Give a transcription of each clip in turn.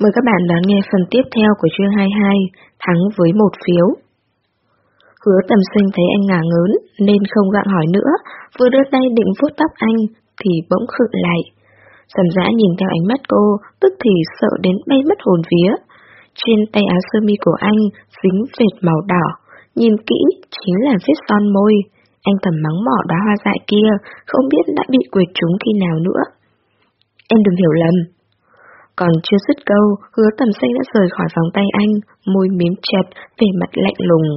Mời các bạn đón nghe phần tiếp theo của chương 22, thắng với một phiếu. Hứa tầm sinh thấy anh ngả ngớn nên không gặng hỏi nữa, vừa đưa tay định vuốt tóc anh thì bỗng khựng lại. Sầm dã nhìn theo ánh mắt cô, tức thì sợ đến bay mất hồn vía. Trên tay áo sơ mi của anh dính vệt màu đỏ, nhìn kỹ chính là vết son môi. Anh thầm mắng mỏ đóa hoa dại kia, không biết đã bị quệt trúng khi nào nữa. Em đừng hiểu lầm. Còn chưa dứt câu, hứa tầm xanh đã rời khỏi vòng tay anh, môi miếm chặt, vẻ mặt lạnh lùng.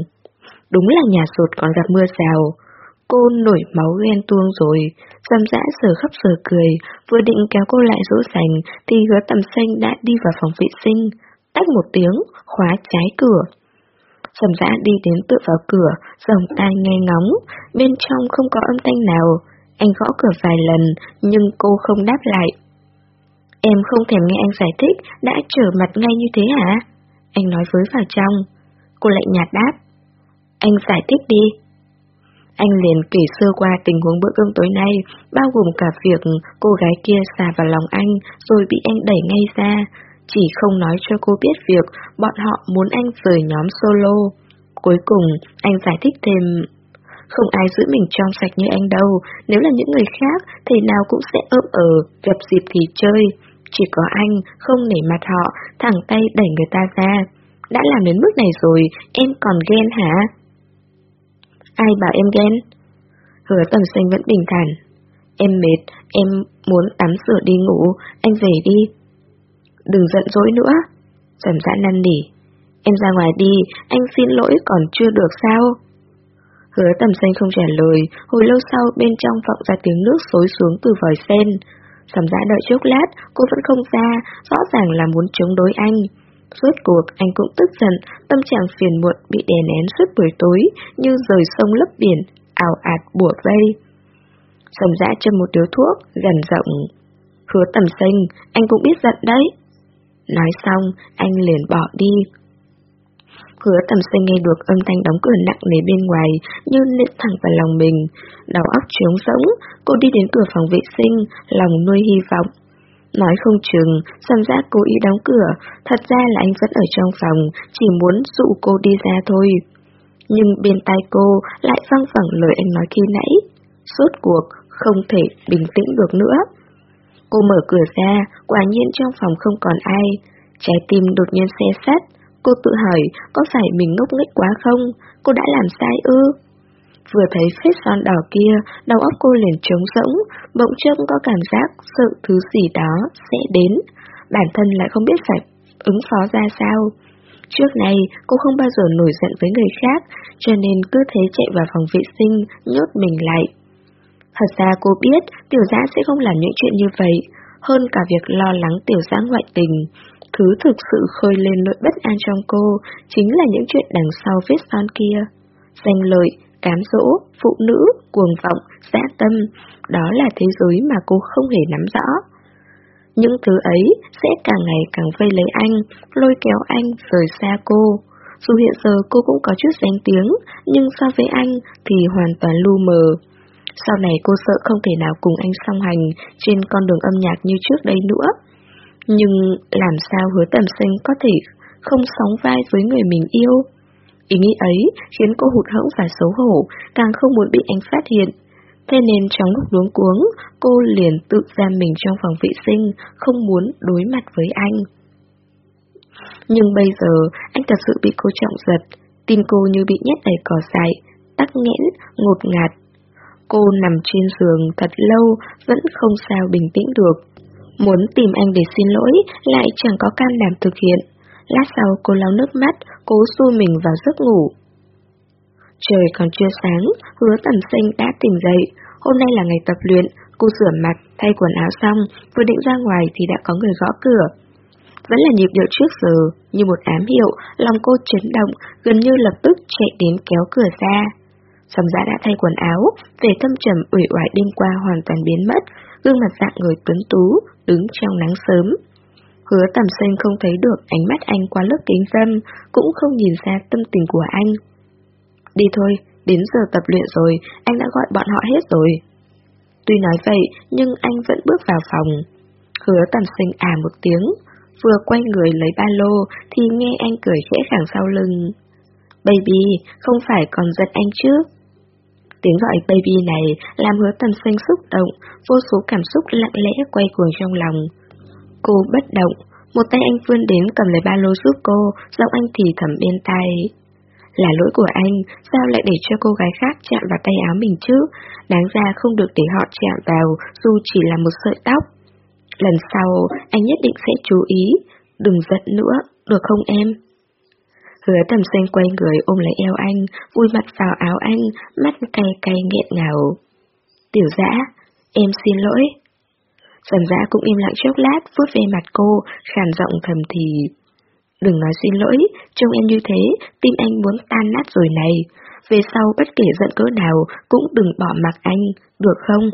Đúng là nhà sột còn gặp mưa rào. Cô nổi máu ghen tuông rồi, dâm dã giờ khắp giờ cười, vừa định kéo cô lại dỗ dành thì hứa tầm xanh đã đi vào phòng vệ sinh, tách một tiếng, khóa trái cửa. Sầm dã đi đến tựa vào cửa, dòng tai nghe ngóng, bên trong không có âm thanh nào. Anh gõ cửa vài lần, nhưng cô không đáp lại. Em không thèm nghe anh giải thích, đã trở mặt ngay như thế hả? Anh nói với vào trong. Cô lại nhạt đáp. Anh giải thích đi. Anh liền kể sơ qua tình huống bữa cơm tối nay, bao gồm cả việc cô gái kia xà vào lòng anh rồi bị anh đẩy ngay ra, chỉ không nói cho cô biết việc bọn họ muốn anh rời nhóm solo. Cuối cùng, anh giải thích thêm, không ai giữ mình trong sạch như anh đâu, nếu là những người khác, thể nào cũng sẽ ôm ở, gặp dịp thì chơi. Chỉ có anh, không nể mặt họ, thẳng tay đẩy người ta ra. Đã làm đến mức này rồi, em còn ghen hả? Ai bảo em ghen? Hứa tầm xanh vẫn bình thản. Em mệt, em muốn tắm rửa đi ngủ, anh về đi. Đừng giận dỗi nữa. trầm dã năn nỉ. Em ra ngoài đi, anh xin lỗi còn chưa được sao? Hứa tầm xanh không trả lời, hồi lâu sau bên trong vọng ra tiếng nước xối xuống từ vòi sen. Sầm dã đợi chốc lát, cô vẫn không ra, rõ ràng là muốn chống đối anh. Suốt cuộc anh cũng tức giận, tâm trạng phiền muộn bị đè nén suốt buổi tối, như rời sông lấp biển, ảo ạt bủa vây. Sầm dã châm một điếu thuốc, gần rộng. Hứa tầm xanh, anh cũng biết giận đấy. Nói xong, anh liền bỏ đi. Hứa tầm xanh nghe được âm thanh đóng cửa nặng nề bên ngoài, như nện thẳng vào lòng mình. Đầu óc trống rỗng, cô đi đến cửa phòng vệ sinh, lòng nuôi hy vọng. Nói không chừng, Sam giác cố ý đóng cửa, thật ra là anh vẫn ở trong phòng, chỉ muốn dụ cô đi ra thôi. Nhưng bên tai cô lại văng vẳng lời anh nói khi nãy. Suốt cuộc, không thể bình tĩnh được nữa. Cô mở cửa ra, quả nhiên trong phòng không còn ai. Trái tim đột nhiên xe sát. Cô tự hỏi, có phải mình ngốc nghếch quá không? Cô đã làm sai ư? Vừa thấy phết son đỏ kia, đầu óc cô liền trống rỗng, bỗng chốc có cảm giác sợ thứ gì đó sẽ đến. Bản thân lại không biết phải ứng phó ra sao. Trước này, cô không bao giờ nổi giận với người khác, cho nên cứ thế chạy vào phòng vệ sinh, nhốt mình lại. Thật ra cô biết tiểu giã sẽ không làm những chuyện như vậy, hơn cả việc lo lắng tiểu giã ngoại tình. Thứ thực sự khơi lên nỗi bất an trong cô chính là những chuyện đằng sau vết son kia. Danh lợi, cám dỗ, phụ nữ, cuồng vọng, dã tâm, đó là thế giới mà cô không hề nắm rõ. Những thứ ấy sẽ càng ngày càng vây lấy anh, lôi kéo anh rời xa cô. Dù hiện giờ cô cũng có chút danh tiếng, nhưng so với anh thì hoàn toàn lu mờ. Sau này cô sợ không thể nào cùng anh song hành trên con đường âm nhạc như trước đây nữa. Nhưng làm sao hứa tầm sinh có thể không sóng vai với người mình yêu? Ý nghĩ ấy khiến cô hụt hẫng và xấu hổ, càng không muốn bị anh phát hiện. Thế nên trong lúc luống cuống, cô liền tự giam mình trong phòng vệ sinh, không muốn đối mặt với anh. Nhưng bây giờ, anh thật sự bị cô trọng giật, tim cô như bị nhét đầy cỏ dại, tắc nghẽn, ngột ngạt. Cô nằm trên giường thật lâu, vẫn không sao bình tĩnh được. Muốn tìm anh để xin lỗi, lại chẳng có can đảm thực hiện. Lát sau cô lau nước mắt, cố xu mình vào giấc ngủ. Trời còn chưa sáng, hứa tầm sinh đã tỉnh dậy. Hôm nay là ngày tập luyện, cô rửa mặt, thay quần áo xong, vừa định ra ngoài thì đã có người gõ cửa. Vẫn là nhịp điệu trước giờ, như một ám hiệu, lòng cô chấn động, gần như lập tức chạy đến kéo cửa ra. Sầm giã đã thay quần áo, về thâm trầm ủy oải đêm qua hoàn toàn biến mất, gương mặt dạng người tuấn tú, đứng trong nắng sớm. Hứa tầm xanh không thấy được ánh mắt anh qua lớp kính dâm, cũng không nhìn ra tâm tình của anh. Đi thôi, đến giờ tập luyện rồi, anh đã gọi bọn họ hết rồi. Tuy nói vậy, nhưng anh vẫn bước vào phòng. Hứa tầm Xanh à một tiếng, vừa quay người lấy ba lô thì nghe anh cười khẽ khẳng sau lưng. Baby, không phải còn giận anh chứ? Tiếng gọi baby này làm hứa tầm xanh xúc động, vô số cảm xúc lặng lẽ quay cuồng trong lòng. Cô bất động, một tay anh vươn đến cầm lấy ba lô giúp cô, giọng anh thì thầm bên tay. Là lỗi của anh, sao lại để cho cô gái khác chạm vào tay áo mình chứ? Đáng ra không được để họ chạm vào, dù chỉ là một sợi tóc. Lần sau, anh nhất định sẽ chú ý. Đừng giận nữa, được không em? Hứa tầm xanh quay người ôm lấy eo anh, vui mặt vào áo anh, mắt cay cay nghẹn ngào. Tiểu dã, em xin lỗi. Sầm dã cũng im lặng chốc lát, vuốt về mặt cô, khàn giọng thầm thì. Đừng nói xin lỗi, trông em như thế, tim anh muốn tan nát rồi này. Về sau bất kể giận cỡ nào, cũng đừng bỏ mặc anh, được không?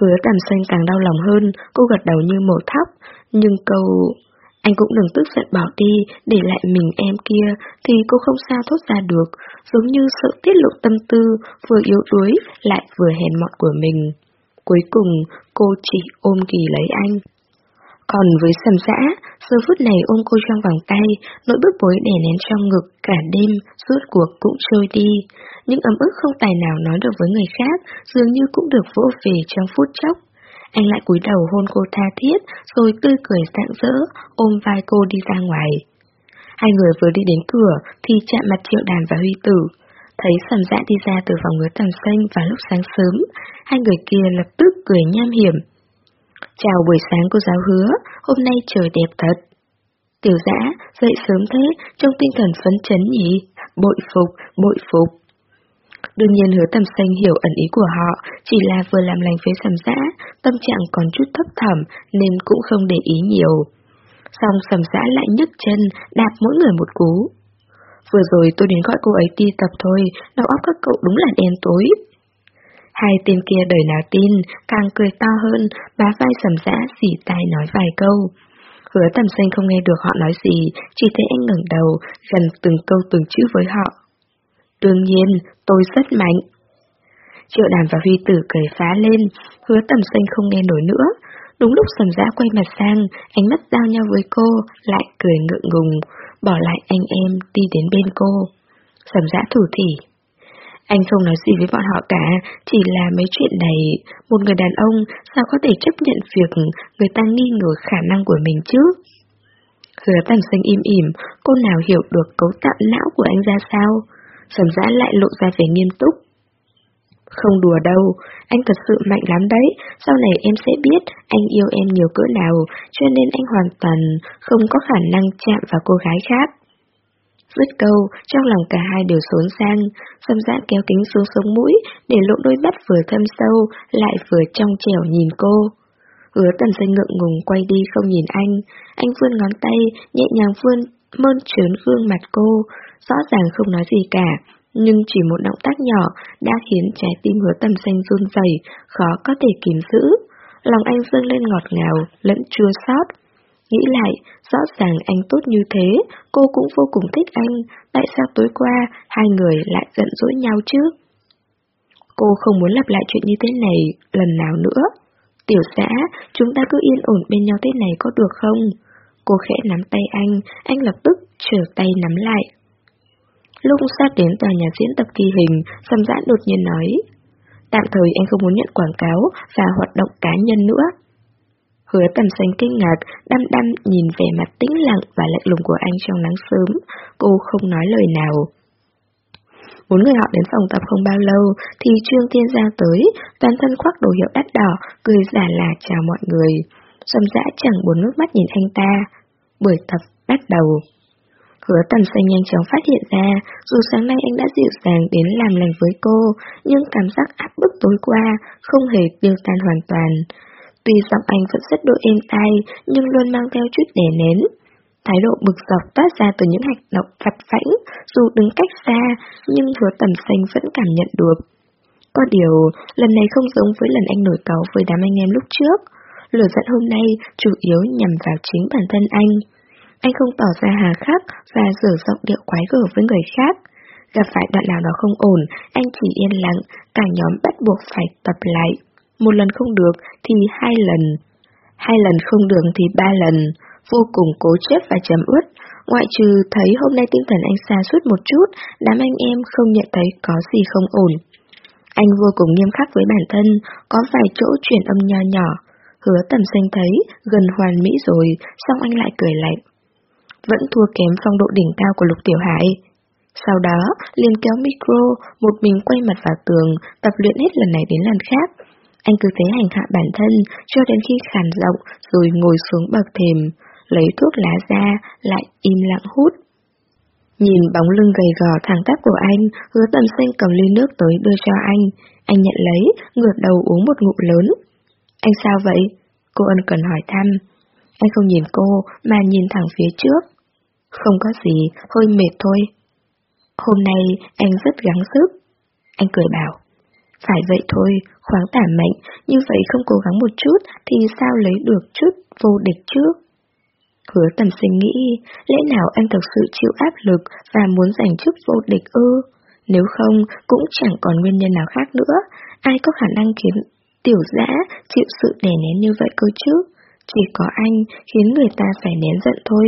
Hứa tầm xanh càng đau lòng hơn, cô gật đầu như mổ thóc, nhưng câu... Anh cũng đừng tức giận bỏ đi, để lại mình em kia, thì cô không sao thốt ra được, giống như sợ tiết lộ tâm tư, vừa yếu đuối, lại vừa hèn mọn của mình. Cuối cùng, cô chỉ ôm kỳ lấy anh. Còn với sầm dã, giờ phút này ôm cô trong vòng tay, nỗi bức bối đè nén trong ngực cả đêm, suốt cuộc cũng trôi đi. Những ấm ức không tài nào nói được với người khác, dường như cũng được vỗ về trong phút chốc. Anh lại cúi đầu hôn cô tha thiết, rồi tươi cười rạng rỡ, ôm vai cô đi ra ngoài. Hai người vừa đi đến cửa, thì chạm mặt Triệu Đàn và Huy Tử. Thấy sầm dã đi ra từ phòng ngứa tầng xanh vào lúc sáng sớm, hai người kia lập tức cười nham hiểm. Chào buổi sáng cô giáo hứa, hôm nay trời đẹp thật. Tiểu dã, dậy sớm thế, trong tinh thần phấn chấn nhỉ? Bội phục, bội phục. Đương nhiên hứa tầm xanh hiểu ẩn ý của họ, chỉ là vừa làm lành với sầm dã, tâm trạng còn chút thấp thỏm nên cũng không để ý nhiều. Xong sầm dã lại nhấc chân, đạp mỗi người một cú. Vừa rồi tôi đến gọi cô ấy đi tập thôi, đầu óc các cậu đúng là đen tối. Hai tên kia đời nào tin, càng cười to hơn, bá vai sầm dã xỉ tai nói vài câu. Hứa tầm xanh không nghe được họ nói gì, chỉ thấy anh ngẩng đầu, gần từng câu từng chữ với họ. Đương nhiên, tôi rất mạnh. Triệu đàm và Huy tử cười phá lên, hứa tầm xanh không nghe nổi nữa. Đúng lúc sầm dã quay mặt sang, ánh mắt giao nhau với cô, lại cười ngượng ngùng, bỏ lại anh em đi đến bên cô. Sầm dã thủ thỉ. Anh không nói gì với bọn họ cả, chỉ là mấy chuyện này, một người đàn ông sao có thể chấp nhận việc người ta nghi ngờ khả năng của mình chứ? Hứa tầm xanh im ỉm, cô nào hiểu được cấu tạo não của anh ra sao? Sầm Dã lại lộ ra vẻ nghiêm túc. Không đùa đâu, anh thật sự mạnh lắm đấy, sau này em sẽ biết anh yêu em nhiều cỡ nào, cho nên anh hoàn toàn không có khả năng chạm vào cô gái khác. Dứt câu, trong lòng cả hai đều xốn sang, xâm dã kéo kính xuống sống mũi, để lộ đôi mắt vừa thâm sâu, lại vừa trong trẻo nhìn cô. Hứa tần xanh ngượng ngùng quay đi không nhìn anh, anh vươn ngón tay, nhẹ nhàng vươn, mơn trớn gương mặt cô, rõ ràng không nói gì cả, nhưng chỉ một động tác nhỏ đã khiến trái tim hứa tầm xanh run rẩy, khó có thể kìm giữ. Lòng anh dâng lên ngọt ngào, lẫn chua xót. Nghĩ lại, rõ ràng anh tốt như thế, cô cũng vô cùng thích anh, tại sao tối qua hai người lại giận dỗi nhau chứ? Cô không muốn lặp lại chuyện như thế này lần nào nữa. Tiểu xã, chúng ta cứ yên ổn bên nhau thế này có được không? Cô khẽ nắm tay anh, anh lập tức trở tay nắm lại. Lúc sát đến tòa nhà diễn tập kỳ hình, Sâm Giãn đột nhiên nói, tạm thời anh không muốn nhận quảng cáo và hoạt động cá nhân nữa. Hứa tầm xanh kinh ngạc, đăm đăm nhìn vẻ mặt tĩnh lặng và lạnh lùng của anh trong nắng sớm, cô không nói lời nào. Bốn người họ đến phòng tập không bao lâu, thì Trương Thiên Giang tới, toàn thân khoác đồ hiệu đắt đỏ, cười giả là chào mọi người. Sâm dã chẳng buồn nước mắt nhìn anh ta. Buổi tập bắt đầu. Hứa tầm xanh nhanh chóng phát hiện ra, dù sáng nay anh đã dịu dàng đến làm lành với cô, nhưng cảm giác áp bức tối qua không hề tiêu tan hoàn toàn. Tuy giọng anh vẫn rất độ êm tai, nhưng luôn mang theo chút đè nén. Thái độ bực dọc toát ra từ những hành động vặt vãnh, dù đứng cách xa, nhưng hứa tầm xanh vẫn cảm nhận được. Có điều, lần này không giống với lần anh nổi cáu với đám anh em lúc trước. Lửa giận hôm nay chủ yếu nhằm vào chính bản thân anh. Anh không tỏ ra hà khắc và dở giọng điệu quái gở với người khác. Gặp phải đoạn nào đó không ổn, anh chỉ yên lặng, cả nhóm bắt buộc phải tập lại. Một lần không được thì hai lần. Hai lần không được thì ba lần. vô cùng cố chấp và chấm ướt, ngoại trừ thấy hôm nay tinh thần anh xa suốt một chút, đám anh em không nhận thấy có gì không ổn. Anh vô cùng nghiêm khắc với bản thân, có vài chỗ chuyển âm nho nhỏ. Hứa tầm xanh thấy, gần hoàn mỹ rồi, xong anh lại cười lạnh. Vẫn thua kém phong độ đỉnh cao của Lục Tiểu Hải. Sau đó, liền kéo micro, một mình quay mặt vào tường, tập luyện hết lần này đến lần khác. Anh cứ thế hành hạ bản thân, cho đến khi khàn giọng, rồi ngồi xuống bậc thềm, lấy thuốc lá ra, lại im lặng hút. Nhìn bóng lưng gầy gò thẳng tắp của anh, hứa tầm xanh cầm ly nước tới đưa cho anh. Anh nhận lấy, ngược đầu uống một ngụm lớn. Anh sao vậy? Cô ân cần hỏi thăm. Anh không nhìn cô, mà nhìn thẳng phía trước. Không có gì, hơi mệt thôi. Hôm nay anh rất gắng sức. Anh cười bảo. Phải vậy thôi, khoáng tả mệnh, như vậy không cố gắng một chút thì sao lấy được chút vô địch chứ? Hứa tầm sinh nghĩ, lẽ nào anh thực sự chịu áp lực và muốn giành chức vô địch ư? Nếu không, cũng chẳng còn nguyên nhân nào khác nữa, ai có khả năng khiến tiểu dã chịu sự đè nén như vậy cơ chứ? Chỉ có anh khiến người ta phải nén giận thôi.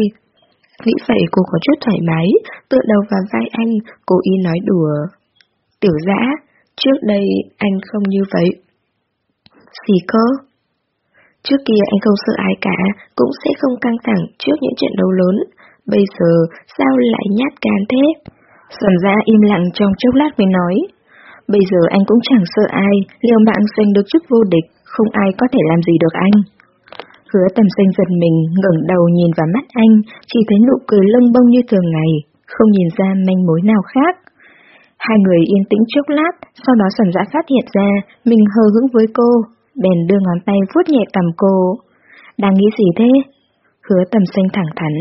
Nghĩ vậy cô có chút thoải mái, tựa đầu vào vai anh, cố ý nói đùa. Tiểu dã, trước đây anh không như vậy. Gì cơ? Trước kia anh không sợ ai cả, cũng sẽ không căng thẳng trước những trận đấu lớn. Bây giờ, sao lại nhát gan thế? Sầm ra im lặng trong chốc lát mới nói. Bây giờ anh cũng chẳng sợ ai, liều mạng giành được chức vô địch, không ai có thể làm gì được anh. Hứa tầm xanh giật mình, ngẩng đầu nhìn vào mắt anh, chỉ thấy nụ cười lông bông như thường ngày, không nhìn ra manh mối nào khác. Hai người yên tĩnh chốc lát, sau đó sầm dã phát hiện ra, mình hờ hững với cô, bèn đưa ngón tay vuốt nhẹ cầm cô. Đang nghĩ gì thế? Hứa tầm xanh thẳng thắn.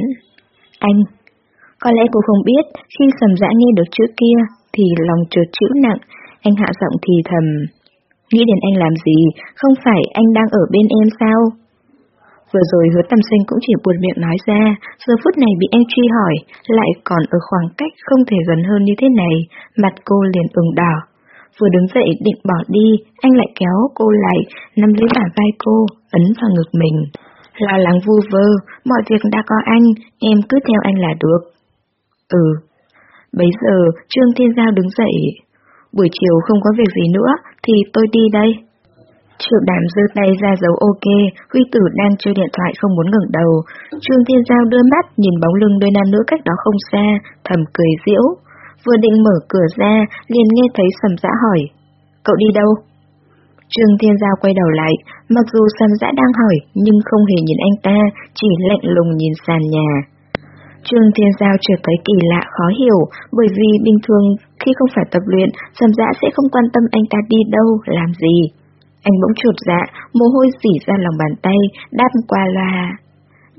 Anh, có lẽ cô không biết, khi sầm dã nghe được chữ kia, thì lòng trượt chữ nặng, anh hạ giọng thì thầm. Nghĩ đến anh làm gì, không phải anh đang ở bên em sao? Vừa rồi hứa tâm sinh cũng chỉ buồn miệng nói ra, giờ phút này bị anh truy hỏi, lại còn ở khoảng cách không thể gần hơn như thế này, mặt cô liền ửng đỏ. Vừa đứng dậy định bỏ đi, anh lại kéo cô lại, nắm lấy bả vai cô, ấn vào ngực mình. Lo lắng vu vơ, mọi việc đã có anh, em cứ theo anh là được. Ừ. Bấy giờ, Trương Thiên Giao đứng dậy. Buổi chiều không có việc gì nữa, thì tôi đi đây. Triệu đàm giơ tay ra dấu ok, Huy tử đang chơi điện thoại không muốn ngẩng đầu. Trương Thiên Giao đưa mắt nhìn bóng lưng đôi nam nữ cách đó không xa, thầm cười diễu. Vừa định mở cửa ra, liền nghe thấy sầm dã hỏi. Cậu đi đâu? Trương Thiên Giao quay đầu lại, mặc dù sầm dã đang hỏi, nhưng không hề nhìn anh ta, chỉ lạnh lùng nhìn sàn nhà. Trương Thiên Giao chợt thấy kỳ lạ khó hiểu, bởi vì bình thường khi không phải tập luyện, sầm dã sẽ không quan tâm anh ta đi đâu, làm gì. Anh bỗng chuột dạ, mồ hôi dỉ ra lòng bàn tay, đáp qua loa.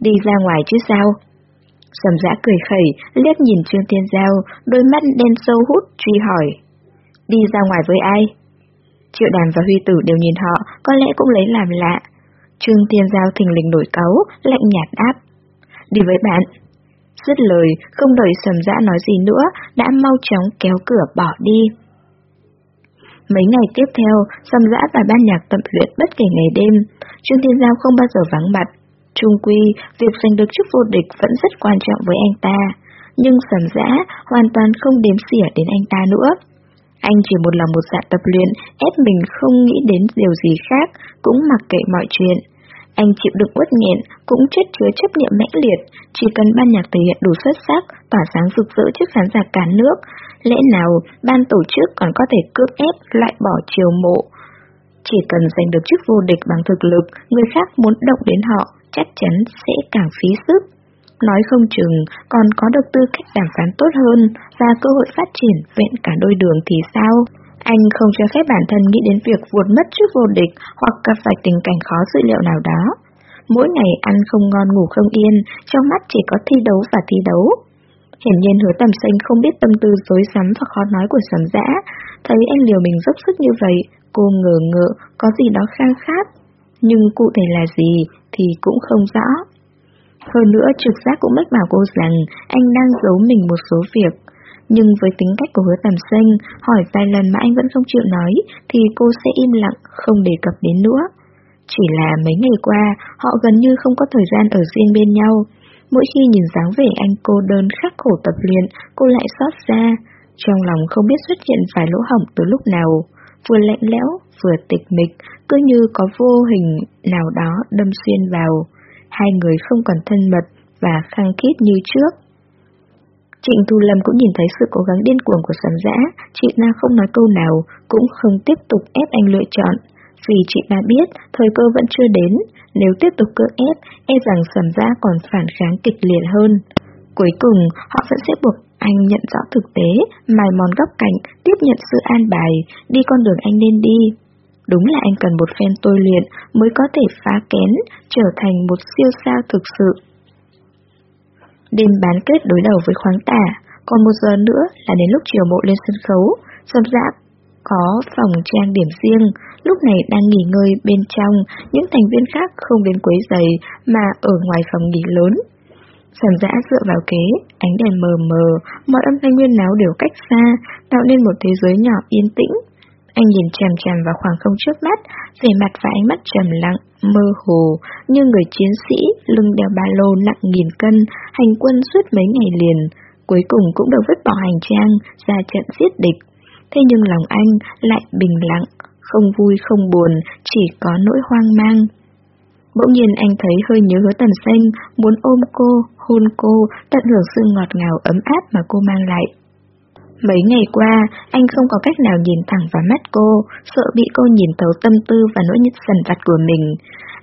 Đi ra ngoài chứ sao? Sầm dã cười khẩy, liếc nhìn Trương Thiên Giao, đôi mắt đen sâu hút, truy hỏi. Đi ra ngoài với ai? Triệu đàm và Huy Tử đều nhìn họ, có lẽ cũng lấy làm lạ. Trương Thiên Giao thình lình nổi cáu, lạnh nhạt đáp. Đi với bạn. Dứt lời, không đợi sầm dã nói gì nữa, đã mau chóng kéo cửa bỏ đi. Mấy ngày tiếp theo, sâm Dã và ban nhạc tập luyện bất kể ngày đêm. Trương Thiên Giao không bao giờ vắng mặt. Trung quy, việc giành được chức vô địch vẫn rất quan trọng với anh ta. Nhưng sâm Dã hoàn toàn không đếm xỉa đến anh ta nữa. Anh chỉ một lòng một dạ tập luyện, ép mình không nghĩ đến điều gì khác, cũng mặc kệ mọi chuyện. Anh chịu đựng uất nghẹn, cũng chất chứa chấp niệm mãnh liệt, chỉ cần ban nhạc thể hiện đủ xuất sắc, tỏa sáng rực rỡ trước khán giả cả nước, lẽ nào ban tổ chức còn có thể cưỡng ép loại bỏ chiều mộ. Chỉ cần giành được chức vô địch bằng thực lực, người khác muốn động đến họ chắc chắn sẽ càng phí sức. Nói không chừng còn có được tư cách đàm phán tốt hơn và cơ hội phát triển vẹn cả đôi đường thì sao? Anh không cho phép bản thân nghĩ đến việc vụt mất trước vô địch hoặc gặp phải tình cảnh khó dự liệu nào đó. Mỗi ngày ăn không ngon ngủ không yên, trong mắt chỉ có thi đấu và thi đấu. Hiển nhiên hứa tầm xanh không biết tâm tư dối rắm và khó nói của sầm dã, thấy anh liều mình dốc sức như vậy, cô ngờ ngợ có gì đó khang khát, nhưng cụ thể là gì thì cũng không rõ. Hơn nữa trực giác cũng mách bảo cô rằng anh đang giấu mình một số việc. Nhưng với tính cách của hứa tầm xanh, hỏi vài lần mà anh vẫn không chịu nói, thì cô sẽ im lặng, không đề cập đến nữa. Chỉ là mấy ngày qua, họ gần như không có thời gian ở riêng bên nhau. Mỗi khi nhìn dáng vẻ anh cô đơn khắc khổ tập luyện, cô lại xót xa, Trong lòng không biết xuất hiện vài lỗ hỏng từ lúc nào, vừa lạnh lẽo, vừa tịch mịch, cứ như có vô hình nào đó đâm xuyên vào. Hai người không còn thân mật và khăng khít như trước. Trịnh Thu Lâm cũng nhìn thấy sự cố gắng điên cuồng của sầm dã, chị na không nói câu nào, cũng không tiếp tục ép anh lựa chọn. Vì chị na biết thời cơ vẫn chưa đến, nếu tiếp tục cưỡng ép, e rằng sầm dã còn phản kháng kịch liệt hơn. Cuối cùng, họ vẫn sẽ buộc anh nhận rõ thực tế, mài mòn góc cạnh, tiếp nhận sự an bài, đi con đường anh nên đi. Đúng là anh cần một phen tôi luyện mới có thể phá kén, trở thành một siêu sao thực sự. Đêm bán kết đối đầu với khoáng tả, còn một giờ nữa là đến lúc chiều mộ lên sân khấu, sâm dã có phòng trang điểm riêng, lúc này đang nghỉ ngơi bên trong, những thành viên khác không đến quấy giày mà ở ngoài phòng nghỉ lớn. Sầm dã dựa vào kế, ánh đèn mờ mờ, mọi âm thanh nguyên náo đều cách xa, tạo nên một thế giới nhỏ yên tĩnh. Anh nhìn chằm chằm vào khoảng không trước mắt, vẻ mặt và ánh mắt trầm lặng, mơ hồ, như người chiến sĩ, lưng đeo ba lô nặng nghìn cân, hành quân suốt mấy ngày liền. Cuối cùng cũng được vứt bỏ hành trang, ra trận giết địch. Thế nhưng lòng anh lại bình lặng, không vui không buồn, chỉ có nỗi hoang mang. Bỗng nhiên anh thấy hơi nhớ hứa tần xanh, muốn ôm cô, hôn cô, tận hưởng sự ngọt ngào ấm áp mà cô mang lại. Mấy ngày qua, anh không có cách nào nhìn thẳng vào mắt cô, sợ bị cô nhìn thấu tâm tư và nỗi nhức sần vặt của mình.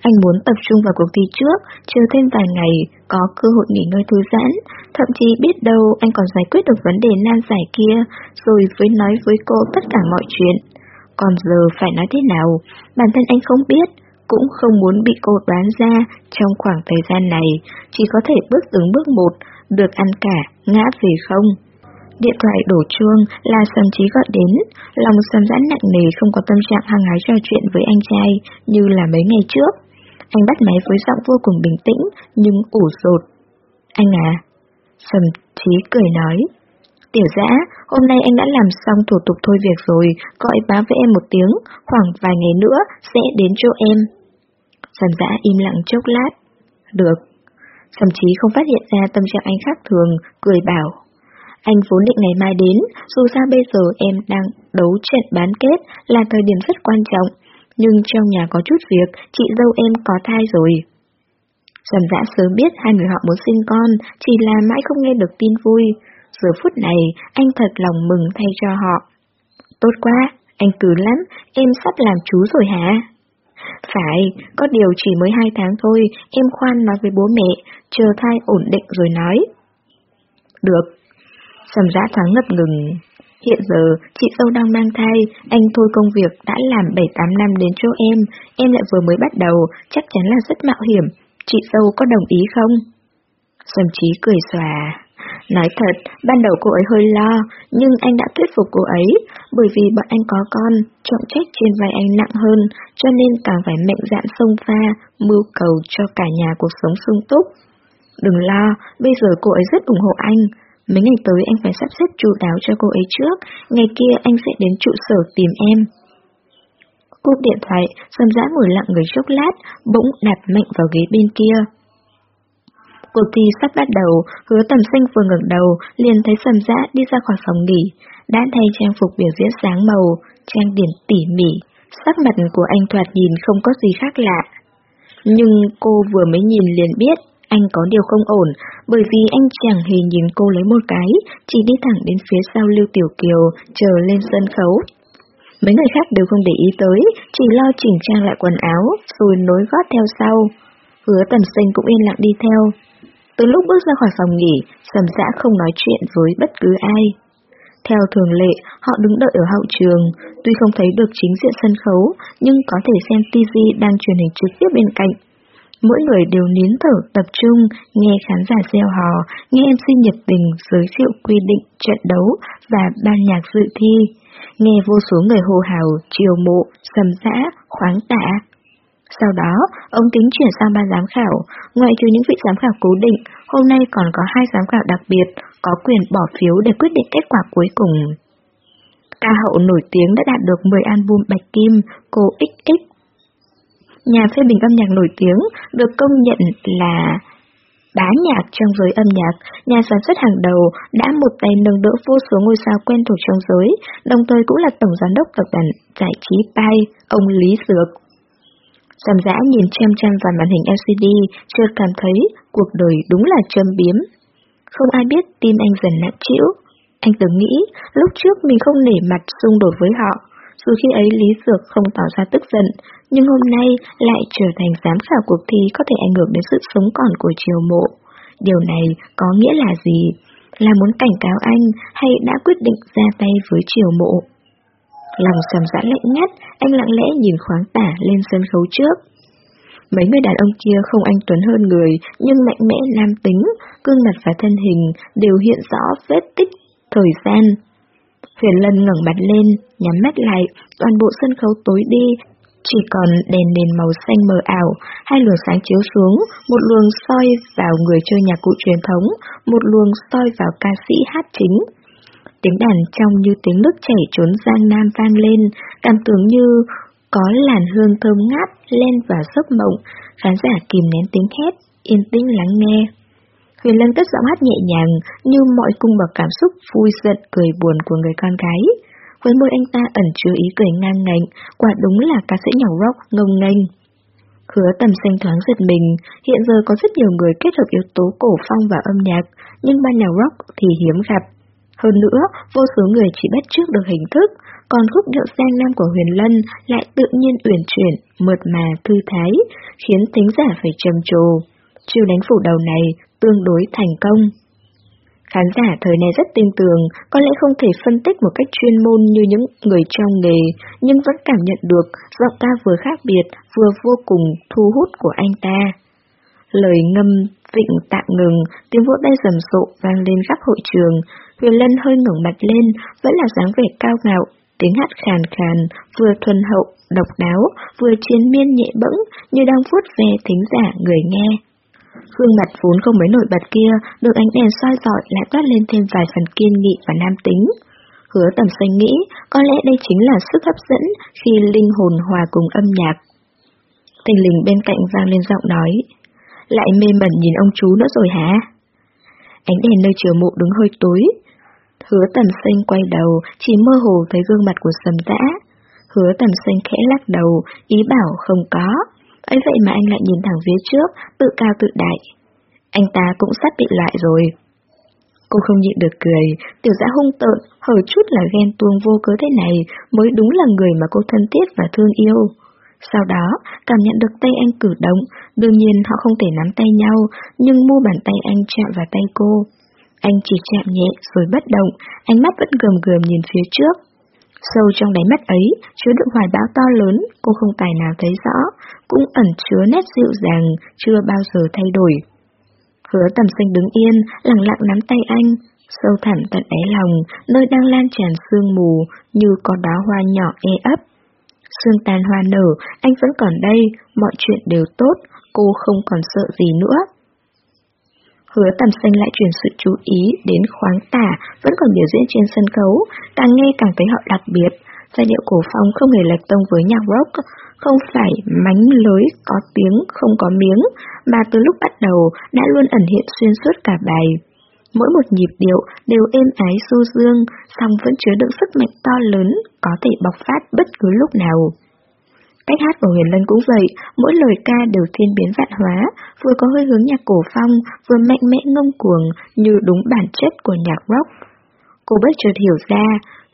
Anh muốn tập trung vào cuộc thi trước, chờ thêm vài ngày, có cơ hội nghỉ ngơi thư giãn, thậm chí biết đâu anh còn giải quyết được vấn đề nan giải kia, rồi với nói với cô tất cả mọi chuyện. Còn giờ phải nói thế nào, bản thân anh không biết, cũng không muốn bị cô đoán ra trong khoảng thời gian này, chỉ có thể bước từng bước một, được ăn cả, ngã về không. Điện thoại đổ chuông là Sầm trí gọi đến, lòng Sầm giãn nặng nề không có tâm trạng hăng hái trò chuyện với anh trai như là mấy ngày trước. Anh bắt máy với giọng vô cùng bình tĩnh, nhưng ủ rột. Anh à? Sầm trí cười nói. Tiểu dã, hôm nay anh đã làm xong thủ tục thôi việc rồi, gọi báo với em một tiếng, khoảng vài ngày nữa sẽ đến chỗ em. Sầm dã im lặng chốc lát. Được. Sầm trí không phát hiện ra tâm trạng anh khác thường, cười bảo. Anh vốn định ngày mai đến, dù sao bây giờ em đang đấu trận bán kết là thời điểm rất quan trọng, nhưng trong nhà có chút việc, chị dâu em có thai rồi. Trầm dã sớm biết hai người họ muốn sinh con, chỉ là mãi không nghe được tin vui. Giờ phút này, anh thật lòng mừng thay cho họ. Tốt quá, anh cứ lắm, em sắp làm chú rồi hả? Phải, có điều chỉ mới hai tháng thôi, em khoan nói với bố mẹ, chờ thai ổn định rồi nói. Được, Sầm giã thoáng ngập ngừng. Hiện giờ, chị dâu đang mang thai, anh thôi công việc đã làm 7-8 năm đến chỗ em, em lại vừa mới bắt đầu, chắc chắn là rất mạo hiểm. Chị dâu có đồng ý không? Sầm trí cười xòa. Nói thật, ban đầu cô ấy hơi lo, nhưng anh đã thuyết phục cô ấy, bởi vì bọn anh có con, trọng trách trên vai anh nặng hơn, cho nên càng phải mạnh dạn sông pha, mưu cầu cho cả nhà cuộc sống sung túc. Đừng lo, bây giờ cô ấy rất ủng hộ anh, Mấy ngày tới anh phải sắp xếp chu đáo cho cô ấy trước, ngày kia anh sẽ đến trụ sở tìm em. Cúp điện thoại, Sầm Giã ngồi lặng người chốc lát, bỗng đạp mạnh vào ghế bên kia. Cuộc thi sắp bắt đầu, hứa tầm sinh vừa ngẩng đầu, liền thấy Sầm Giã đi ra khỏi phòng nghỉ, đã thay trang phục biểu diễn sáng màu, trang điểm tỉ mỉ, sắc mặt của anh thoạt nhìn không có gì khác lạ. Nhưng cô vừa mới nhìn liền biết anh có điều không ổn, bởi vì anh chẳng hề nhìn cô lấy một cái, chỉ đi thẳng đến phía sau Lưu Tiểu Kiều, chờ lên sân khấu. Mấy người khác đều không để ý tới, chỉ lo chỉnh trang lại quần áo, rồi nối gót theo sau. Hứa tầm sinh cũng yên lặng đi theo. Từ lúc bước ra khỏi phòng nghỉ, sầm dã không nói chuyện với bất cứ ai. Theo thường lệ, họ đứng đợi ở hậu trường, tuy không thấy được chính diện sân khấu, nhưng có thể xem TV đang truyền hình trực tiếp bên cạnh. Mỗi người đều nín thở tập trung, nghe khán giả gieo hò, nghe MC nhiệt tình giới thiệu quy định trận đấu và ban nhạc dự thi. Nghe vô số người hô hào, chiều mộ, sầm dã, khoáng tả. Sau đó, ông kính chuyển sang ban giám khảo, ngoại trừ những vị giám khảo cố định, hôm nay còn có hai giám khảo đặc biệt, có quyền bỏ phiếu để quyết định kết quả cuối cùng. Ca hậu nổi tiếng đã đạt được 10 album bạch kim, cô XX nhà phê bình âm nhạc nổi tiếng, được công nhận là bá nhạc trong giới âm nhạc, nhà sản xuất hàng đầu đã một tay nâng đỡ vô số ngôi sao quen thuộc trong giới, đồng thời cũng là tổng giám đốc tập đoàn giải trí Pai, ông Lý Dược. Giảm dã nhìn chăm chăm vào màn hình LCD, chưa cảm thấy cuộc đời đúng là châm biếm. Không ai biết tim anh dần nặng chịu. Anh từng nghĩ, lúc trước mình không nể mặt xung đột với họ, dù khi ấy Lý Dược không tỏ ra tức giận, nhưng hôm nay lại trở thành giám khảo cuộc thi có thể ảnh hưởng đến sự sống còn của triều mộ. Điều này có nghĩa là gì? Là muốn cảnh cáo anh hay đã quyết định ra tay với triều mộ? Lòng sầm giãn lạnh ngắt, anh lặng lẽ nhìn khoáng tả lên sân khấu trước. Mấy người đàn ông kia không anh tuấn hơn người, nhưng mạnh mẽ nam tính, gương mặt và thân hình đều hiện rõ vết tích, thời gian. Huyền Lân ngẩng mặt lên, nhắm mắt lại, toàn bộ sân khấu tối đi, chỉ còn đèn nền màu xanh mờ ảo, hai luồng sáng chiếu xuống, một luồng soi vào người chơi nhạc cụ truyền thống, một luồng soi vào ca sĩ hát chính. Tiếng đàn trong như tiếng nước chảy trốn giang nam vang lên, cảm tưởng như có làn hương thơm ngát len vào giấc mộng, khán giả kìm nén tiếng hét, yên tĩnh lắng nghe. Huyền Lân cất giọng hát nhẹ nhàng, như mọi cung bậc cảm xúc vui giận cười buồn của người con gái. Với môi anh ta ẩn chứa ý cười ngang ngạnh, quả đúng là ca sĩ nhỏ rock ngông nghênh. Hứa tầm xanh thoáng giật mình, hiện giờ có rất nhiều người kết hợp yếu tố cổ phong và âm nhạc, nhưng ban nhạc rock thì hiếm gặp. Hơn nữa, vô số người chỉ bắt trước được hình thức, còn khúc điệu sang nam của Huyền Lân lại tự nhiên uyển chuyển, mượt mà, thư thái, khiến thính giả phải trầm trồ. Chiêu đánh phủ đầu này tương đối thành công. Khán giả thời này rất tin tưởng, có lẽ không thể phân tích một cách chuyên môn như những người trong nghề, nhưng vẫn cảm nhận được giọng ca vừa khác biệt, vừa vô cùng thu hút của anh ta. Lời ngâm vịnh tạm ngừng, tiếng vỗ tay rầm rộ vang lên khắp hội trường, Huyền Lân hơi ngẩng mặt lên, vẫn là dáng vẻ cao ngạo, tiếng hát khàn khàn, vừa thuần hậu, độc đáo, vừa chiến miên nhẹ bẫng, như đang vuốt ve thính giả người nghe. Gương mặt vốn không mấy nổi bật kia, được ánh đèn soi dọi lại toát lên thêm vài phần kiên nghị và nam tính. Hứa tầm xanh nghĩ, có lẽ đây chính là sức hấp dẫn khi linh hồn hòa cùng âm nhạc. Tình linh bên cạnh vang lên giọng nói, lại mê mẩn nhìn ông chú nữa rồi hả? Ánh đèn nơi chiều mộ đứng hơi tối. Hứa tầm xanh quay đầu, chỉ mơ hồ thấy gương mặt của sầm dã. Hứa tầm xanh khẽ lắc đầu, ý bảo không có ấy vậy mà anh lại nhìn thẳng phía trước, tự cao tự đại. Anh ta cũng sắp bị loại rồi. Cô không nhịn được cười, tiểu dã hung tợn, hở chút là ghen tuông vô cớ thế này mới đúng là người mà cô thân thiết và thương yêu. Sau đó, cảm nhận được tay anh cử động, đương nhiên họ không thể nắm tay nhau, nhưng mu bàn tay anh chạm vào tay cô. Anh chỉ chạm nhẹ rồi bất động, ánh mắt vẫn gườm gườm nhìn phía trước. Sâu trong đáy mắt ấy, chứa đựng hoài bão to lớn, cô không tài nào thấy rõ, cũng ẩn chứa nét dịu dàng, chưa bao giờ thay đổi. Hứa tầm xanh đứng yên, lặng lặng nắm tay anh, sâu thẳm tận đáy lòng, nơi đang lan tràn sương mù, như có đóa hoa nhỏ e ấp. Sương tàn hoa nở, anh vẫn còn đây, mọi chuyện đều tốt, cô không còn sợ gì nữa. Hứa tầm xanh lại chuyển sự chú ý đến khoáng tả vẫn còn biểu diễn trên sân khấu, càng nghe càng thấy họ đặc biệt. Giai điệu cổ phong không hề lệch tông với nhạc rock, không phải mánh lối có tiếng không có miếng, mà từ lúc bắt đầu đã luôn ẩn hiện xuyên suốt cả bài. Mỗi một nhịp điệu đều êm ái du dương, song vẫn chứa đựng sức mạnh to lớn, có thể bộc phát bất cứ lúc nào. Cách hát của Huyền Lân cũng vậy, mỗi lời ca đều thiên biến vạn hóa, vừa có hơi hướng nhạc cổ phong, vừa mạnh mẽ ngông cuồng như đúng bản chất của nhạc rock. Cô bất chợt hiểu ra,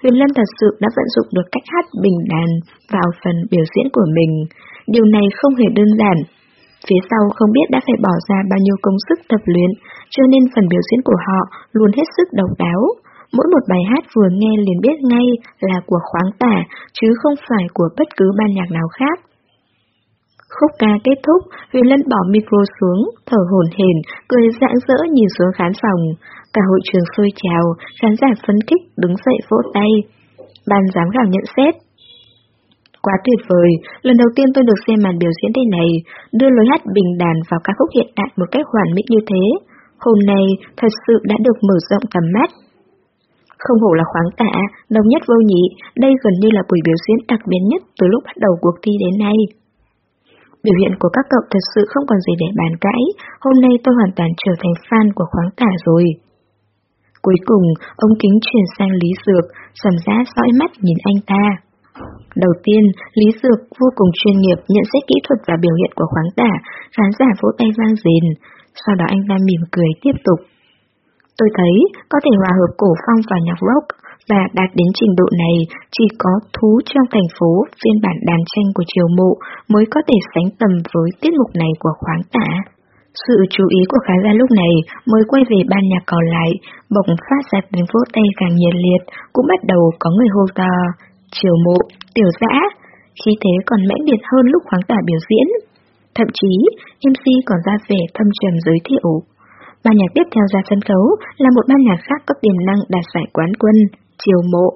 Huyền Lân thật sự đã vận dụng được cách hát bình đàn vào phần biểu diễn của mình. Điều này không hề đơn giản. Phía sau không biết đã phải bỏ ra bao nhiêu công sức tập luyện, cho nên phần biểu diễn của họ luôn hết sức độc đáo. Mỗi một bài hát vừa nghe liền biết ngay là của khoáng tả, chứ không phải của bất cứ ban nhạc nào khác. Khúc ca kết thúc, Huyền Lân bỏ micro xuống, thở hổn hển, cười rạng rỡ nhìn xuống khán phòng. Cả hội trường sôi trào, khán giả phấn khích đứng dậy vỗ tay. Ban giám khảo nhận xét. Quá tuyệt vời, lần đầu tiên tôi được xem màn biểu diễn thế này, đưa lối hát bình đàn vào ca khúc hiện đại một cách hoàn mỹ như thế. Hôm nay thật sự đã được mở rộng tầm mắt. Không hổ là khoáng tả, đồng nhất vô nhị, đây gần như là buổi biểu diễn đặc biệt nhất từ lúc bắt đầu cuộc thi đến nay. Biểu hiện của các cậu thật sự không còn gì để bàn cãi, hôm nay tôi hoàn toàn trở thành fan của khoáng tả rồi. Cuối cùng, ông kính chuyển sang Lý Dược, sầm giá dõi mắt nhìn anh ta. Đầu tiên, Lý Dược vô cùng chuyên nghiệp nhận xét kỹ thuật và biểu hiện của khoáng tả, khán giả vỗ tay vang rền. Sau đó anh ta mỉm cười tiếp tục. Tôi thấy có thể hòa hợp cổ phong và nhạc rock và đạt đến trình độ này chỉ có thú trong thành phố phiên bản đàn tranh của triều mộ mới có thể sánh tầm với tiết mục này của khoáng tả. Sự chú ý của khán giả lúc này mới quay về ban nhạc còn lại, bỗng phát ra tiếng vỗ tay càng nhiệt liệt, cũng bắt đầu có người hô to, triều mộ, tiểu dã, khi thế còn mãnh liệt hơn lúc khoáng tả biểu diễn. Thậm chí, MC còn ra vẻ thâm trầm giới thiệu. Ban nhạc tiếp theo ra sân khấu là một ban nhạc khác có tiềm năng đạt giải quán quân, triều mộ.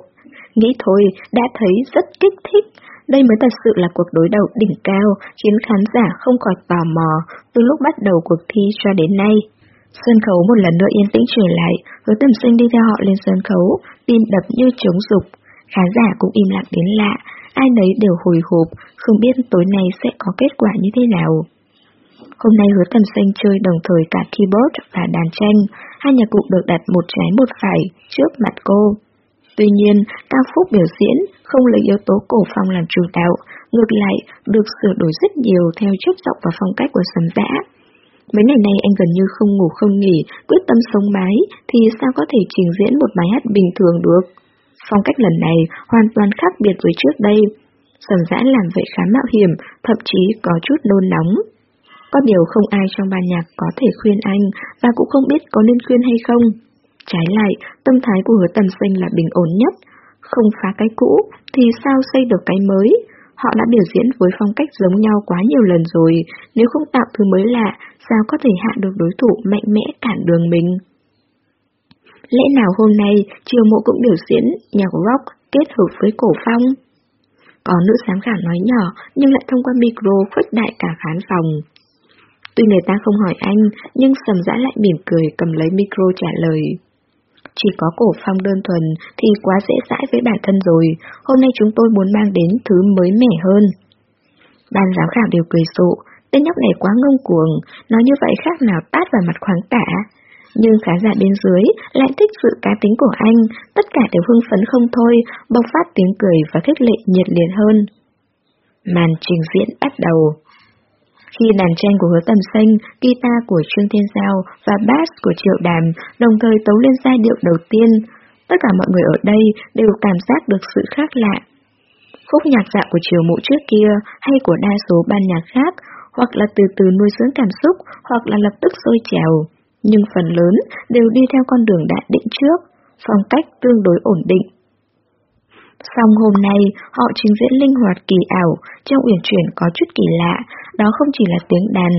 Nghĩ thôi, đã thấy rất kích thích. Đây mới thật sự là cuộc đối đầu đỉnh cao, khiến khán giả không khỏi tò mò từ lúc bắt đầu cuộc thi cho đến nay. Sân khấu một lần nữa yên tĩnh trở lại, hứa tầm sinh đi theo họ lên sân khấu, tim đập như trống dục. Khán giả cũng im lặng đến lạ, ai nấy đều hồi hộp, không biết tối nay sẽ có kết quả như thế nào. Hôm nay hứa tầm xanh chơi đồng thời cả keyboard và đàn tranh, hai nhạc cụ được đặt một trái một phải trước mặt cô. Tuy nhiên, ca khúc biểu diễn không lấy yếu tố cổ phong làm chủ đạo, ngược lại được sửa đổi rất nhiều theo chất giọng và phong cách của sầm dã. Mấy ngày nay anh gần như không ngủ không nghỉ, quyết tâm sống mái, thì sao có thể trình diễn một bài hát bình thường được? Phong cách lần này hoàn toàn khác biệt với trước đây. Sầm dã làm vậy khá mạo hiểm, thậm chí có chút nôn nóng. Có điều không ai trong ban nhạc có thể khuyên anh, và cũng không biết có nên khuyên hay không. Trái lại, tâm thái của hứa tầm sinh là bình ổn nhất. Không phá cái cũ, thì sao xây được cái mới? Họ đã biểu diễn với phong cách giống nhau quá nhiều lần rồi, nếu không tạo thứ mới lạ, sao có thể hạ được đối thủ mạnh mẽ cản đường mình? Lẽ nào hôm nay chiều Mộ cũng biểu diễn nhạc rock kết hợp với cổ phong? Có nữ giám khảo nói nhỏ nhưng lại thông qua micro khuếch đại cả khán phòng. Tuy người ta không hỏi anh, nhưng sầm dã lại mỉm cười cầm lấy micro trả lời. Chỉ có cổ phong đơn thuần thì quá dễ dãi với bản thân rồi, hôm nay chúng tôi muốn mang đến thứ mới mẻ hơn. Ban giám khảo đều cười sụ, tên nhóc này quá ngông cuồng, nói như vậy khác nào tát vào mặt khoáng tả. Nhưng khán giả bên dưới lại thích sự cá tính của anh, tất cả đều hưng phấn không thôi, bộc phát tiếng cười và khích lệ nhiệt liệt hơn. Màn trình diễn bắt đầu. Khi đàn tranh của hứa tầm xanh, guitar của Trương Thiên Giao và bass của Triệu Đàm đồng thời tấu lên giai điệu đầu tiên, tất cả mọi người ở đây đều cảm giác được sự khác lạ. Khúc nhạc dạo của Triều Mụ trước kia hay của đa số ban nhạc khác, hoặc là từ từ nuôi dưỡng cảm xúc, hoặc là lập tức sôi trèo, nhưng phần lớn đều đi theo con đường đã định trước, phong cách tương đối ổn định. Xong hôm nay, họ trình diễn linh hoạt kỳ ảo, trong uyển chuyển có chút kỳ lạ, đó không chỉ là tiếng đàn.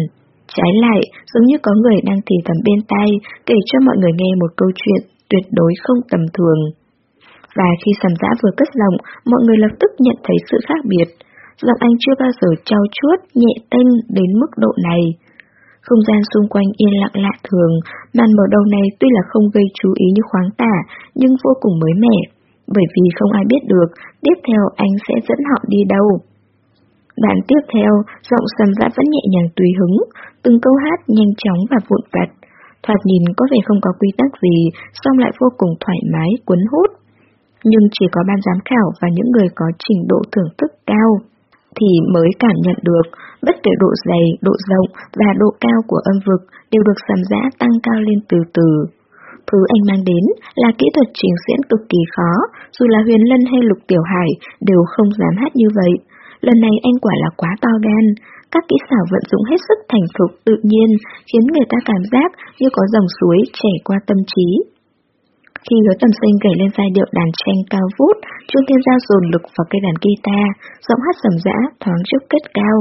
Trái lại, giống như có người đang thì thầm bên tay, kể cho mọi người nghe một câu chuyện tuyệt đối không tầm thường. Và khi sầm giã vừa cất giọng, mọi người lập tức nhận thấy sự khác biệt. Giọng anh chưa bao giờ trao chuốt, nhẹ tênh đến mức độ này. Không gian xung quanh yên lặng lạ thường, màn mở đầu này tuy là không gây chú ý như khoáng tả, nhưng vô cùng mới mẻ bởi vì không ai biết được tiếp theo anh sẽ dẫn họ đi đâu. Đoạn tiếp theo, giọng sầm vã vẫn nhẹ nhàng tùy hứng, từng câu hát nhanh chóng và vụn vặt. Thoạt nhìn có vẻ không có quy tắc gì, song lại vô cùng thoải mái, cuốn hút. Nhưng chỉ có ban giám khảo và những người có trình độ thưởng thức cao thì mới cảm nhận được bất kể độ dày, độ rộng và độ cao của âm vực đều được sầm giã tăng cao lên từ từ. Thứ anh mang đến là kỹ thuật trình diễn cực kỳ khó, dù là Huyền Lân hay Lục Tiểu Hải đều không dám hát như vậy. Lần này anh quả là quá to gan, các kỹ xảo vận dụng hết sức thành thục tự nhiên, khiến người ta cảm giác như có dòng suối chảy qua tâm trí. Khi hứa tầm sinh gảy lên giai điệu đàn tranh cao vút, Trương Thiên Giao dồn lực vào cây đàn guitar, giọng hát sầm dã, thoáng chút kết cao.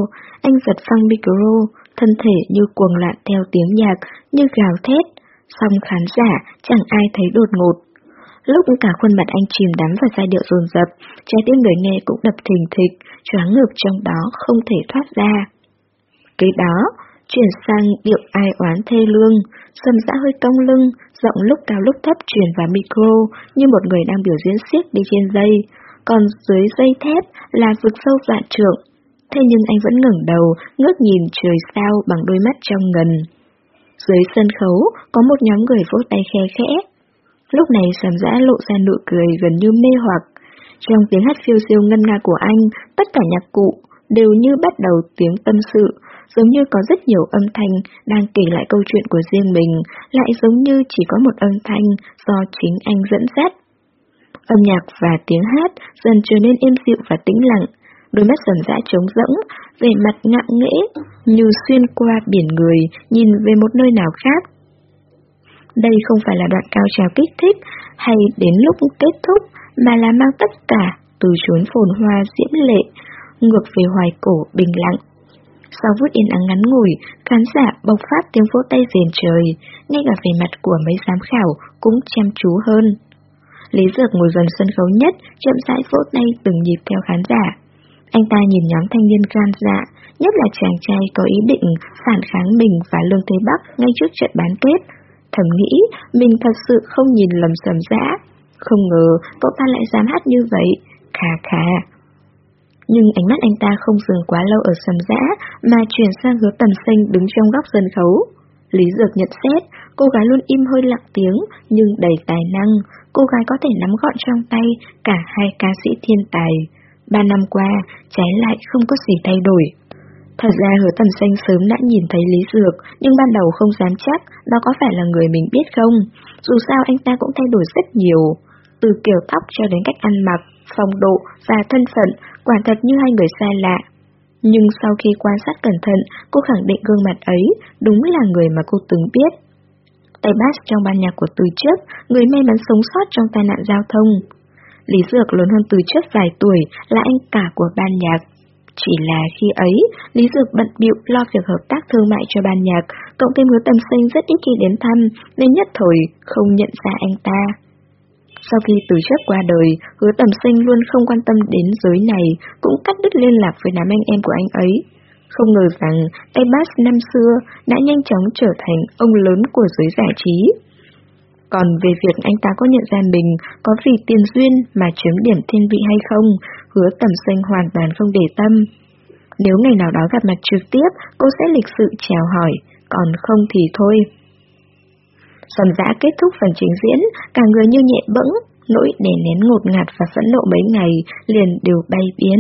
Anh giật phăng micro, thân thể như cuồng loạn theo tiếng nhạc, như gào thét, Xong khán giả chẳng ai thấy đột ngột. Lúc cả khuôn mặt anh chìm đắm vào giai điệu dồn dập, trái tim người nghe cũng đập thình thịch, choáng ngược trong đó không thể thoát ra. Kế đó, chuyển sang điệu ai oán thê lương, sầm dã hơi cong lưng, giọng lúc cao lúc thấp truyền vào micro như một người đang biểu diễn siếc đi trên dây, còn dưới dây thép là vực sâu vạn trượng. thế nhưng anh vẫn ngẩng đầu, ngước nhìn trời sao bằng đôi mắt trong ngần. Dưới sân khấu, có một nhóm người vỗ tay khe khẽ. Lúc này sàm dã lộ ra nụ cười gần như mê hoặc. Trong tiếng hát phiêu siêu ngân nga của anh, tất cả nhạc cụ đều như bắt đầu tiếng tâm sự, giống như có rất nhiều âm thanh đang kể lại câu chuyện của riêng mình, lại giống như chỉ có một âm thanh do chính anh dẫn dắt. Âm nhạc và tiếng hát dần trở nên êm dịu và tĩnh lặng, đôi mắt dần dã trống rỗng, vẻ mặt ngạo nghễ, như xuyên qua biển người, nhìn về một nơi nào khác. Đây không phải là đoạn cao trào kích thích, hay đến lúc kết thúc, mà là mang tất cả từ chốn phồn hoa diễm lệ, ngược về hoài cổ bình lặng. Sau phút yên ắng ngắn ngủi, khán giả bộc phát tiếng vỗ tay rền trời, ngay cả vẻ mặt của mấy giám khảo cũng chăm chú hơn. Lý Dược ngồi gần sân khấu nhất, chậm rãi vỗ tay từng nhịp theo khán giả. Anh ta nhìn nhóm thanh niên gan dạ, nhất là chàng trai có ý định phản kháng mình và Lương Thế Bắc ngay trước trận bán kết. Thầm nghĩ mình thật sự không nhìn lầm sầm dã. Không ngờ cậu ta lại dám hát như vậy. Khà khà. Nhưng ánh mắt anh ta không dừng quá lâu ở sầm dã mà chuyển sang hứa tầm xanh đứng trong góc sân khấu. Lý Dược nhận xét, cô gái luôn im hơi lặng tiếng nhưng đầy tài năng. Cô gái có thể nắm gọn trong tay cả hai ca sĩ thiên tài. Ba năm qua, trái lại không có gì thay đổi. Thật ra hứa tầm xanh sớm đã nhìn thấy Lý Dược, nhưng ban đầu không dám chắc đó có phải là người mình biết không. Dù sao anh ta cũng thay đổi rất nhiều, từ kiểu tóc cho đến cách ăn mặc, phong độ và thân phận, quả thật như hai người xa lạ. Nhưng sau khi quan sát cẩn thận, cô khẳng định gương mặt ấy đúng là người mà cô từng biết. Tay bass trong ban nhạc của từ trước, người may mắn sống sót trong tai nạn giao thông. Lý Dược lớn hơn từ trước vài tuổi là anh cả của ban nhạc. Chỉ là khi ấy, Lý Dược bận bịu lo việc hợp tác thương mại cho ban nhạc, cộng thêm hứa tầm sinh rất ít khi đến thăm, nên nhất thời không nhận ra anh ta. Sau khi từ trước qua đời, hứa tầm sinh luôn không quan tâm đến giới này, cũng cắt đứt liên lạc với đám anh em của anh ấy. Không ngờ rằng, Ebas năm xưa đã nhanh chóng trở thành ông lớn của giới giải trí. Còn về việc anh ta có nhận ra mình có vì tiền duyên mà chiếm điểm thiên vị hay không, hứa tầm xanh hoàn toàn không để tâm. Nếu ngày nào đó gặp mặt trực tiếp, cô sẽ lịch sự chào hỏi, còn không thì thôi. Sầm giã kết thúc phần trình diễn, cả người như nhẹ bẫng, nỗi đè nén ngột ngạt và phẫn nộ mấy ngày liền đều bay biến.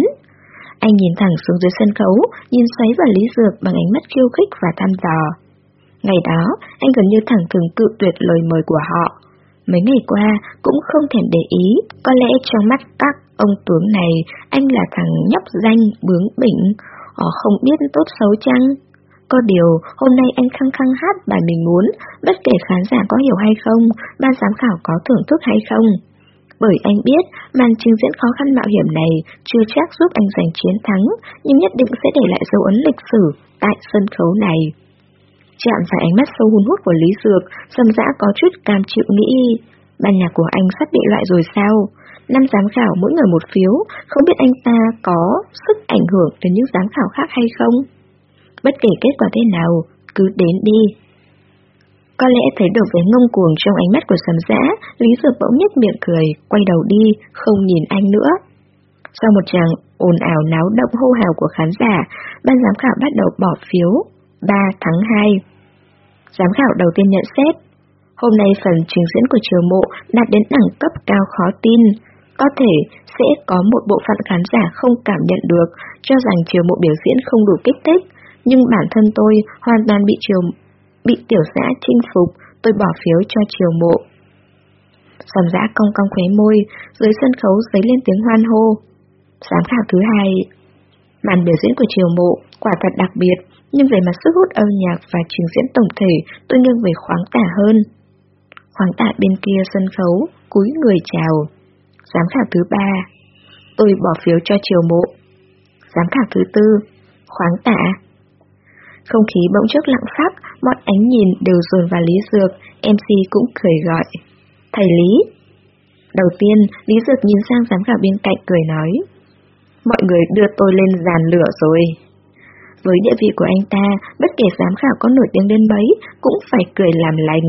Anh nhìn thẳng xuống dưới sân khấu, nhìn xoáy vào Lý Dược bằng ánh mắt khiêu khích và thăm dò. Ngày đó, anh gần như thẳng thừng cự tuyệt lời mời của họ. Mấy ngày qua, cũng không thèm để ý, có lẽ trong mắt các ông tướng này, anh là thằng nhóc danh, bướng bỉnh, họ không biết tốt xấu chăng? Có điều, hôm nay anh khăng khăng hát bài mình muốn, bất kể khán giả có hiểu hay không, ban giám khảo có thưởng thức hay không. Bởi anh biết, màn trình diễn khó khăn mạo hiểm này chưa chắc giúp anh giành chiến thắng, nhưng nhất định sẽ để lại dấu ấn lịch sử tại sân khấu này. Chạm vào ánh mắt sâu hun hút của Lý Dược, Sâm Dã có chút cam chịu nghĩ, ban nhạc của anh sắp bị loại rồi sao? Năm giám khảo mỗi người một phiếu, không biết anh ta có sức ảnh hưởng đến những giám khảo khác hay không? Bất kể kết quả thế nào, cứ đến đi. Có lẽ thấy được vẻ ngông cuồng trong ánh mắt của sầm dã, Lý Dược bỗng nhếch miệng cười, quay đầu đi, không nhìn anh nữa. Sau một tràng ồn ào náo động hô hào của khán giả, ban giám khảo bắt đầu bỏ phiếu 3 tháng 2. Giám khảo đầu tiên nhận xét, hôm nay phần trình diễn của trường mộ đạt đến đẳng cấp cao khó tin. Có thể sẽ có một bộ phận khán giả không cảm nhận được, cho rằng chiều mộ biểu diễn không đủ kích thích, nhưng bản thân tôi hoàn toàn bị triều bị tiểu xã chinh phục, tôi bỏ phiếu cho triều mộ. Sầm giã cong cong khóe môi, dưới sân khấu dấy lên tiếng hoan hô. Giám khảo thứ hai Màn biểu diễn của triều mộ quả thật đặc biệt, nhưng về mặt sức hút âm nhạc và trình diễn tổng thể, tôi nghiêng về khoáng tả hơn. Khoáng tả bên kia sân khấu, cúi người chào. Giám khảo thứ ba Tôi bỏ phiếu cho triều mộ. Giám khảo thứ tư Khoáng tả không khí bỗng chốc lặng phát, mọi ánh nhìn đều dồn vào Lý Dược, MC cũng cười gọi. Thầy Lý. Đầu tiên, Lý Dược nhìn sang giám khảo bên cạnh cười nói. Mọi người đưa tôi lên giàn lửa rồi. Với địa vị của anh ta, bất kể giám khảo có nổi tiếng đến mấy, cũng phải cười làm lành.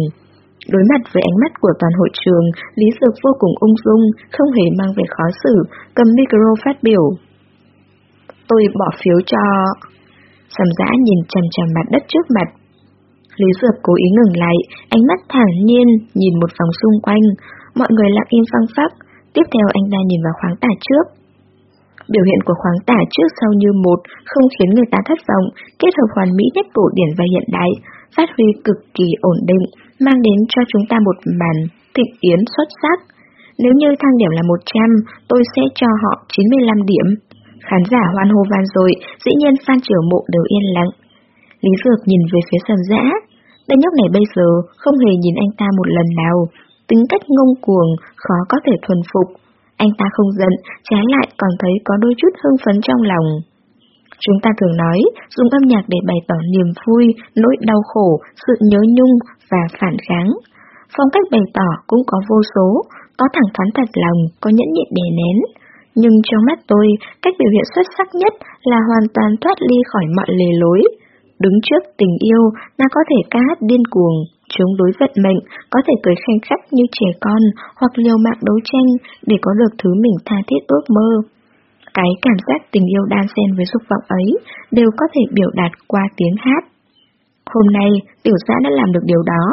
Đối mặt với ánh mắt của toàn hội trường, Lý Dược vô cùng ung dung, không hề mang vẻ khó xử, cầm micro phát biểu. tôi bỏ phiếu cho... Sầm dã nhìn chằm chằm mặt đất trước mặt. Lý Dược cố ý ngừng lại, ánh mắt thản nhiên, nhìn một vòng xung quanh. Mọi người lặng im phăng phắc, tiếp theo anh ta nhìn vào khoáng tả trước. Biểu hiện của khoáng tả trước sau như một, không khiến người ta thất vọng, kết hợp hoàn mỹ nhất cổ điển và hiện đại, phát huy cực kỳ ổn định, mang đến cho chúng ta một màn thịnh yến xuất sắc. Nếu như thang điểm là 100, tôi sẽ cho họ 95 điểm. Khán giả hoan hô van rồi, dĩ nhiên fan triều mộ đều yên lặng. Lý Dược nhìn về phía sầm dã. Tên nhóc này bây giờ không hề nhìn anh ta một lần nào. Tính cách ngông cuồng, khó có thể thuần phục. Anh ta không giận, trái lại còn thấy có đôi chút hưng phấn trong lòng. Chúng ta thường nói, dùng âm nhạc để bày tỏ niềm vui, nỗi đau khổ, sự nhớ nhung và phản kháng. Phong cách bày tỏ cũng có vô số, có thẳng thắn thật lòng, có nhẫn nhịn đè nén. Nhưng trong mắt tôi, cách biểu hiện xuất sắc nhất là hoàn toàn thoát ly khỏi mọi lề lối. Đứng trước tình yêu, nàng có thể ca hát điên cuồng, chống đối vận mệnh, có thể cười khen khách như trẻ con hoặc liều mạng đấu tranh để có được thứ mình tha thiết ước mơ. Cái cảm giác tình yêu đan xen với dục vọng ấy đều có thể biểu đạt qua tiếng hát. Hôm nay, tiểu giã đã làm được điều đó.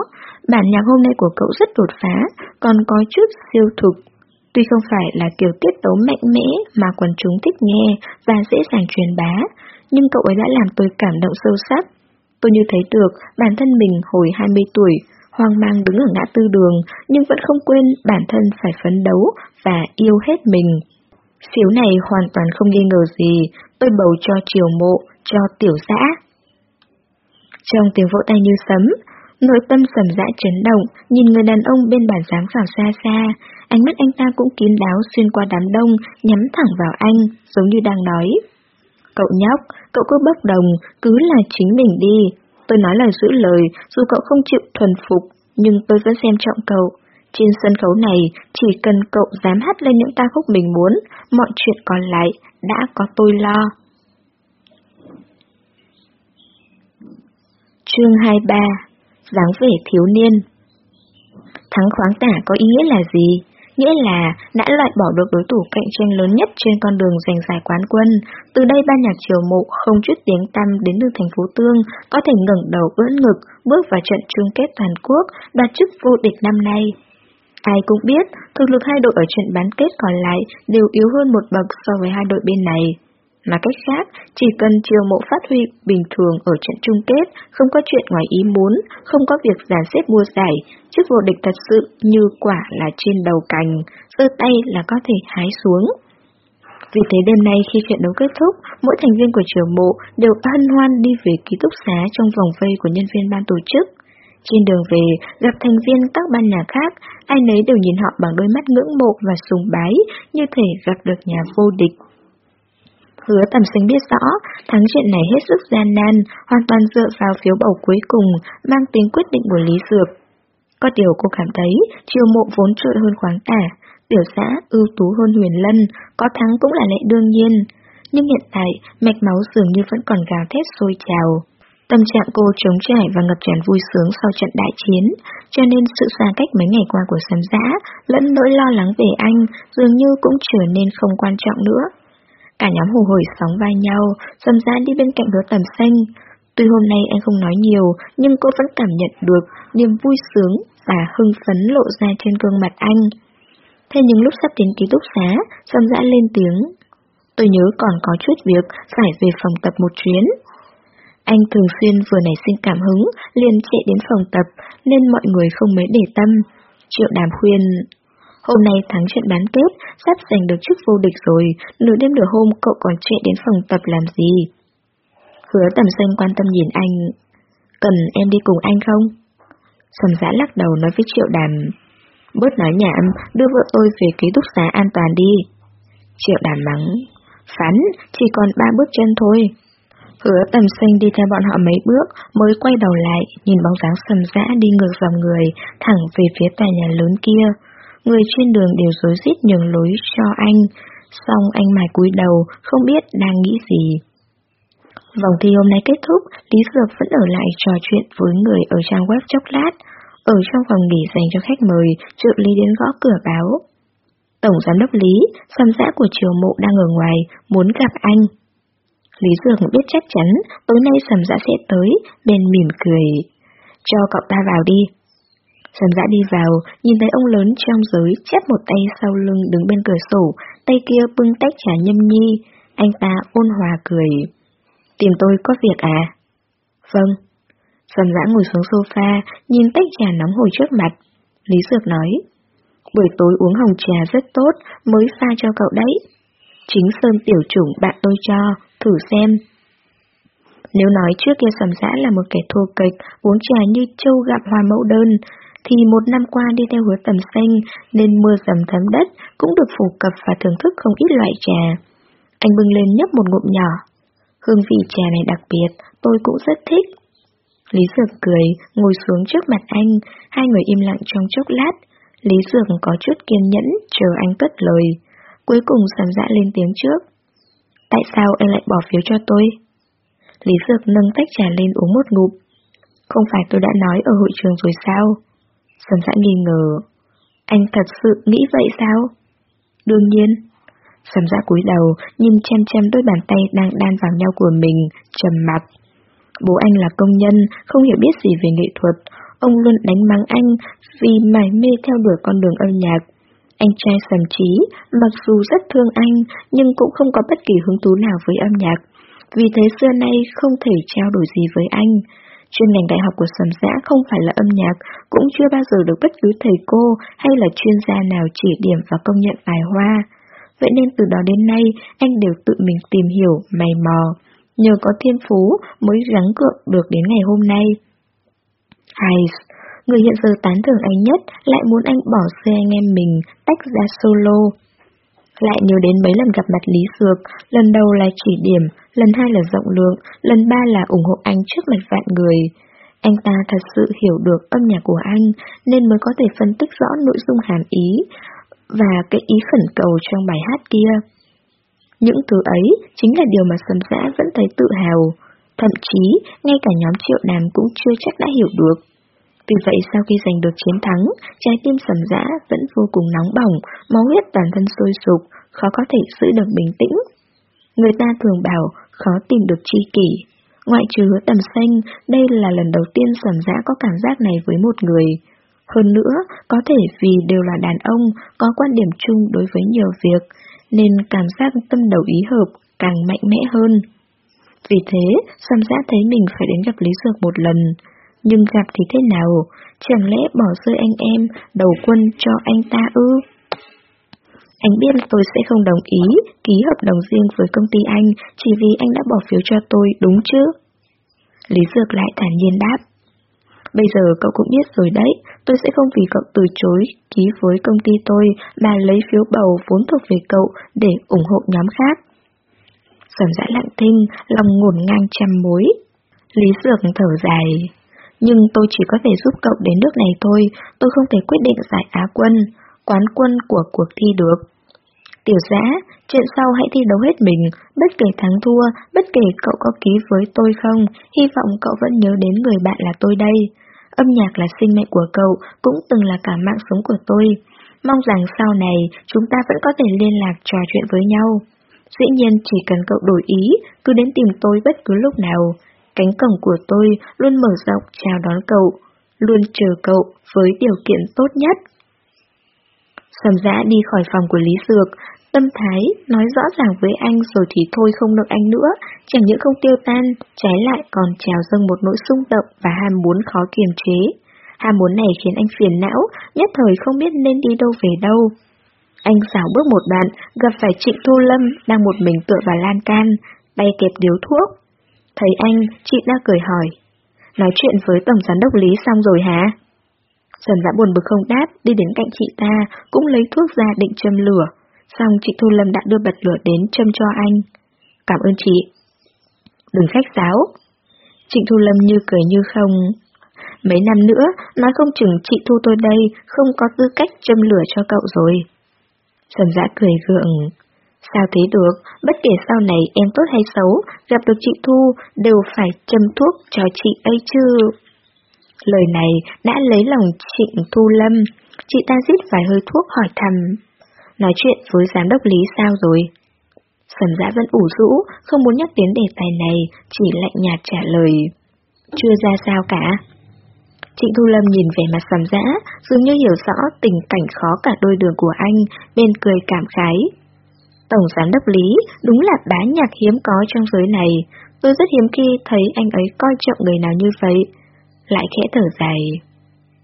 Bản nhạc hôm nay của cậu rất đột phá, còn có chút siêu thực. Tuy không phải là kiểu tiết tấu mạnh mẽ mà quần chúng thích nghe và dễ dàng truyền bá, nhưng cậu ấy đã làm tôi cảm động sâu sắc. Tôi như thấy được bản thân mình hồi 20 tuổi, hoang mang đứng ở ngã tư đường, nhưng vẫn không quên bản thân phải phấn đấu và yêu hết mình. Phiếu này hoàn toàn không nghi ngờ gì, tôi bầu cho triều mộ, cho tiểu dã. Trong tiếng vỗ tay như sấm, nội tâm sầm dã chấn động, nhìn người đàn ông bên bản giám khảo xa xa, ánh mắt anh ta cũng kín đáo xuyên qua đám đông, nhắm thẳng vào anh, giống như đang nói. Cậu nhóc, cậu cứ bốc đồng, cứ là chính mình đi. Tôi nói là giữ lời, dù cậu không chịu thuần phục, nhưng tôi vẫn xem trọng cậu. Trên sân khấu này, chỉ cần cậu dám hát lên những ca khúc mình muốn, mọi chuyện còn lại đã có tôi lo. Chương 23 dáng vẻ thiếu niên Thắng khoáng tả có ý nghĩa là gì? Nghĩa là đã loại bỏ được đối thủ cạnh tranh lớn nhất trên con đường giành giải quán quân. Từ đây ban nhạc triều mộ không chút tiếng tăm đến từ thành phố Tương có thể ngẩng đầu ưỡn ngực bước vào trận chung kết toàn quốc đạt chức vô địch năm nay. Ai cũng biết, thực lực hai đội ở trận bán kết còn lại đều yếu hơn một bậc so với hai đội bên này. Mà cách khác, chỉ cần chiều mộ phát huy bình thường ở trận chung kết, không có chuyện ngoài ý muốn, không có việc giàn xếp mua giải, chức vô địch thật sự như quả là trên đầu cành, giơ tay là có thể hái xuống. Vì thế đêm nay khi trận đấu kết thúc, mỗi thành viên của triều mộ đều hân hoan đi về ký túc xá trong vòng vây của nhân viên ban tổ chức. Trên đường về, gặp thành viên các ban nhà khác, ai nấy đều nhìn họ bằng đôi mắt ngưỡng mộ và sùng bái, như thể gặp được nhà vô địch. Hứa tầm sinh biết rõ, thắng chuyện này hết sức gian nan, hoàn toàn dựa vào phiếu bầu cuối cùng, mang tính quyết định của Lý Dược. Có điều cô cảm thấy, chiều mộ vốn trội hơn khoáng tả, tiểu xã ưu tú hơn huyền lân, có thắng cũng là lẽ đương nhiên. Nhưng hiện tại, mạch máu dường như vẫn còn gào thét sôi trào. Tâm trạng cô trống trải và ngập tràn vui sướng sau trận đại chiến, cho nên sự xa cách mấy ngày qua của sấm giã, lẫn nỗi lo lắng về anh, dường như cũng trở nên không quan trọng nữa. Cả nhóm hồ hởi sóng vai nhau, dầm ra đi bên cạnh hứa tầm xanh. Tuy hôm nay anh không nói nhiều, nhưng cô vẫn cảm nhận được niềm vui sướng và hưng phấn lộ ra trên gương mặt anh. Thế nhưng lúc sắp đến ký túc xá, dầm dã lên tiếng. Tôi nhớ còn có chút việc phải về phòng tập một chuyến. Anh thường xuyên vừa nảy sinh cảm hứng, liền chạy đến phòng tập, nên mọi người không mấy để tâm. Triệu đàm khuyên, Hôm nay thắng trận bán kết, sắp giành được chức vô địch rồi, nửa đêm nửa hôm cậu còn chạy đến phòng tập làm gì? Hứa tầm xanh quan tâm nhìn anh, cần em đi cùng anh không? Sầm giã lắc đầu nói với triệu đàm, bớt nói nhảm, đưa vợ tôi về ký túc xá an toàn đi. Triệu đàm mắng, phán, chỉ còn ba bước chân thôi. Hứa tầm xanh đi theo bọn họ mấy bước, mới quay đầu lại, nhìn bóng dáng sầm dã đi ngược dòng người, thẳng về phía tòa nhà lớn kia người trên đường đều rối rít nhường lối cho anh, xong anh mài cúi đầu, không biết đang nghĩ gì. Vòng thi hôm nay kết thúc, Lý Dược vẫn ở lại trò chuyện với người ở trang web chốc lát, ở trong phòng nghỉ dành cho khách mời, trợ lý đến gõ cửa báo. Tổng giám đốc Lý, xăm giã của triều mộ đang ở ngoài, muốn gặp anh. Lý Dược biết chắc chắn tối nay sầm dã sẽ tới, bên mỉm cười. Cho cậu ta vào đi. Sầm dã đi vào, nhìn thấy ông lớn trong giới chép một tay sau lưng đứng bên cửa sổ, tay kia bưng tách trà nhâm nhi. Anh ta ôn hòa cười. Tìm tôi có việc à? Vâng. Sầm dã ngồi xuống sofa, nhìn tách trà nóng hổi trước mặt. Lý Dược nói. Buổi tối uống hồng trà rất tốt, mới pha cho cậu đấy. Chính Sơn Tiểu Chủng bạn tôi cho, thử xem. Nếu nói trước kia sầm dã là một kẻ thua kịch, uống trà như châu gặp hoa mẫu đơn, thì một năm qua đi theo hứa tầm xanh nên mưa dầm thấm đất cũng được phổ cập và thưởng thức không ít loại trà. Anh bưng lên nhấp một ngụm nhỏ. Hương vị trà này đặc biệt, tôi cũng rất thích. Lý Dược cười, ngồi xuống trước mặt anh, hai người im lặng trong chốc lát. Lý Dược có chút kiên nhẫn, chờ anh cất lời. Cuối cùng sẵn dã dạ lên tiếng trước. Tại sao anh lại bỏ phiếu cho tôi? Lý Dược nâng tách trà lên uống một ngụm. Không phải tôi đã nói ở hội trường rồi sao? Sầm dã nghi ngờ. Anh thật sự nghĩ vậy sao? Đương nhiên. Sầm dã cúi đầu, nhìn chăm chăm đôi bàn tay đang đan vào nhau của mình, trầm mặt. Bố anh là công nhân, không hiểu biết gì về nghệ thuật. Ông luôn đánh mắng anh vì mải mê theo đuổi con đường âm nhạc. Anh trai sầm trí, mặc dù rất thương anh, nhưng cũng không có bất kỳ hứng thú nào với âm nhạc. Vì thế xưa nay không thể trao đổi gì với anh. Chuyên ngành đại học của Sầm Giã không phải là âm nhạc, cũng chưa bao giờ được bất cứ thầy cô hay là chuyên gia nào chỉ điểm và công nhận tài hoa. Vậy nên từ đó đến nay, anh đều tự mình tìm hiểu, mày mò. Nhờ có thiên phú mới gắng cượng được đến ngày hôm nay. Hay, người hiện giờ tán thưởng anh nhất lại muốn anh bỏ xe anh em mình tách ra solo. Lại nhớ đến mấy lần gặp mặt Lý Dược, lần đầu là chỉ điểm, lần hai là rộng lượng, lần ba là ủng hộ anh trước mặt vạn người. Anh ta thật sự hiểu được âm nhạc của anh, nên mới có thể phân tích rõ nội dung hàm ý và cái ý khẩn cầu trong bài hát kia. Những thứ ấy chính là điều mà Sâm Giã vẫn thấy tự hào, thậm chí ngay cả nhóm triệu đàm cũng chưa chắc đã hiểu được. Vì vậy sau khi giành được chiến thắng, trái tim sầm dã vẫn vô cùng nóng bỏng, máu huyết toàn thân sôi sục, khó có thể giữ được bình tĩnh. Người ta thường bảo khó tìm được tri kỷ. Ngoại trừ tầm xanh, đây là lần đầu tiên sầm dã có cảm giác này với một người. Hơn nữa, có thể vì đều là đàn ông, có quan điểm chung đối với nhiều việc, nên cảm giác tâm đầu ý hợp càng mạnh mẽ hơn. Vì thế, Sầm Giã thấy mình phải đến gặp Lý Dược một lần, nhưng gặp thì thế nào? Chẳng lẽ bỏ rơi anh em, đầu quân cho anh ta ư? Anh biết tôi sẽ không đồng ý ký hợp đồng riêng với công ty anh chỉ vì anh đã bỏ phiếu cho tôi, đúng chứ? Lý Dược lại thản nhiên đáp. Bây giờ cậu cũng biết rồi đấy, tôi sẽ không vì cậu từ chối ký với công ty tôi mà lấy phiếu bầu vốn thuộc về cậu để ủng hộ nhóm khác. Sầm dã lặng thinh, lòng ngổn ngang trăm mối. Lý Dược thở dài. Nhưng tôi chỉ có thể giúp cậu đến nước này thôi, tôi không thể quyết định giải Á quân, quán quân của cuộc thi được. Tiểu giã, chuyện sau hãy thi đấu hết mình, bất kể thắng thua, bất kể cậu có ký với tôi không, hy vọng cậu vẫn nhớ đến người bạn là tôi đây. Âm nhạc là sinh mệnh của cậu, cũng từng là cả mạng sống của tôi. Mong rằng sau này chúng ta vẫn có thể liên lạc trò chuyện với nhau. Dĩ nhiên chỉ cần cậu đổi ý, cứ đến tìm tôi bất cứ lúc nào. Cánh cổng của tôi luôn mở rộng chào đón cậu, luôn chờ cậu với điều kiện tốt nhất. Sầm dã đi khỏi phòng của Lý Dược, tâm thái nói rõ ràng với anh rồi thì thôi không được anh nữa, chẳng những không tiêu tan, trái lại còn trào dâng một nỗi xung động và ham muốn khó kiềm chế. Ham muốn này khiến anh phiền não, nhất thời không biết nên đi đâu về đâu. Anh xảo bước một đoạn, gặp phải Trịnh Thu Lâm đang một mình tựa vào lan can, tay kẹp điếu thuốc. Thấy anh, chị đã cười hỏi. Nói chuyện với Tổng Giám đốc Lý xong rồi hả? Trần Dã buồn bực không đáp, đi đến cạnh chị ta, cũng lấy thuốc ra định châm lửa. Xong chị Thu Lâm đã đưa bật lửa đến châm cho anh. Cảm ơn chị. Đừng khách sáo. Trịnh Thu Lâm như cười như không. Mấy năm nữa, nói không chừng chị Thu tôi đây không có tư cách châm lửa cho cậu rồi. Trần Dã cười gượng. Sao thế được, bất kể sau này em tốt hay xấu, gặp được chị Thu đều phải châm thuốc cho chị ấy chứ. Lời này đã lấy lòng Trịnh Thu Lâm, chị ta rít vài hơi thuốc hỏi thầm. Nói chuyện với giám đốc Lý sao rồi? Sầm dã vẫn ủ rũ, không muốn nhắc đến đề tài này, chỉ lạnh nhạt trả lời. Chưa ra sao cả. Trịnh Thu Lâm nhìn về mặt sầm dã, dường như hiểu rõ tình cảnh khó cả đôi đường của anh, bên cười cảm khái. Tổng giám đốc Lý đúng là bá nhạc hiếm có trong giới này, tôi rất hiếm khi thấy anh ấy coi trọng người nào như vậy. Lại khẽ thở dài.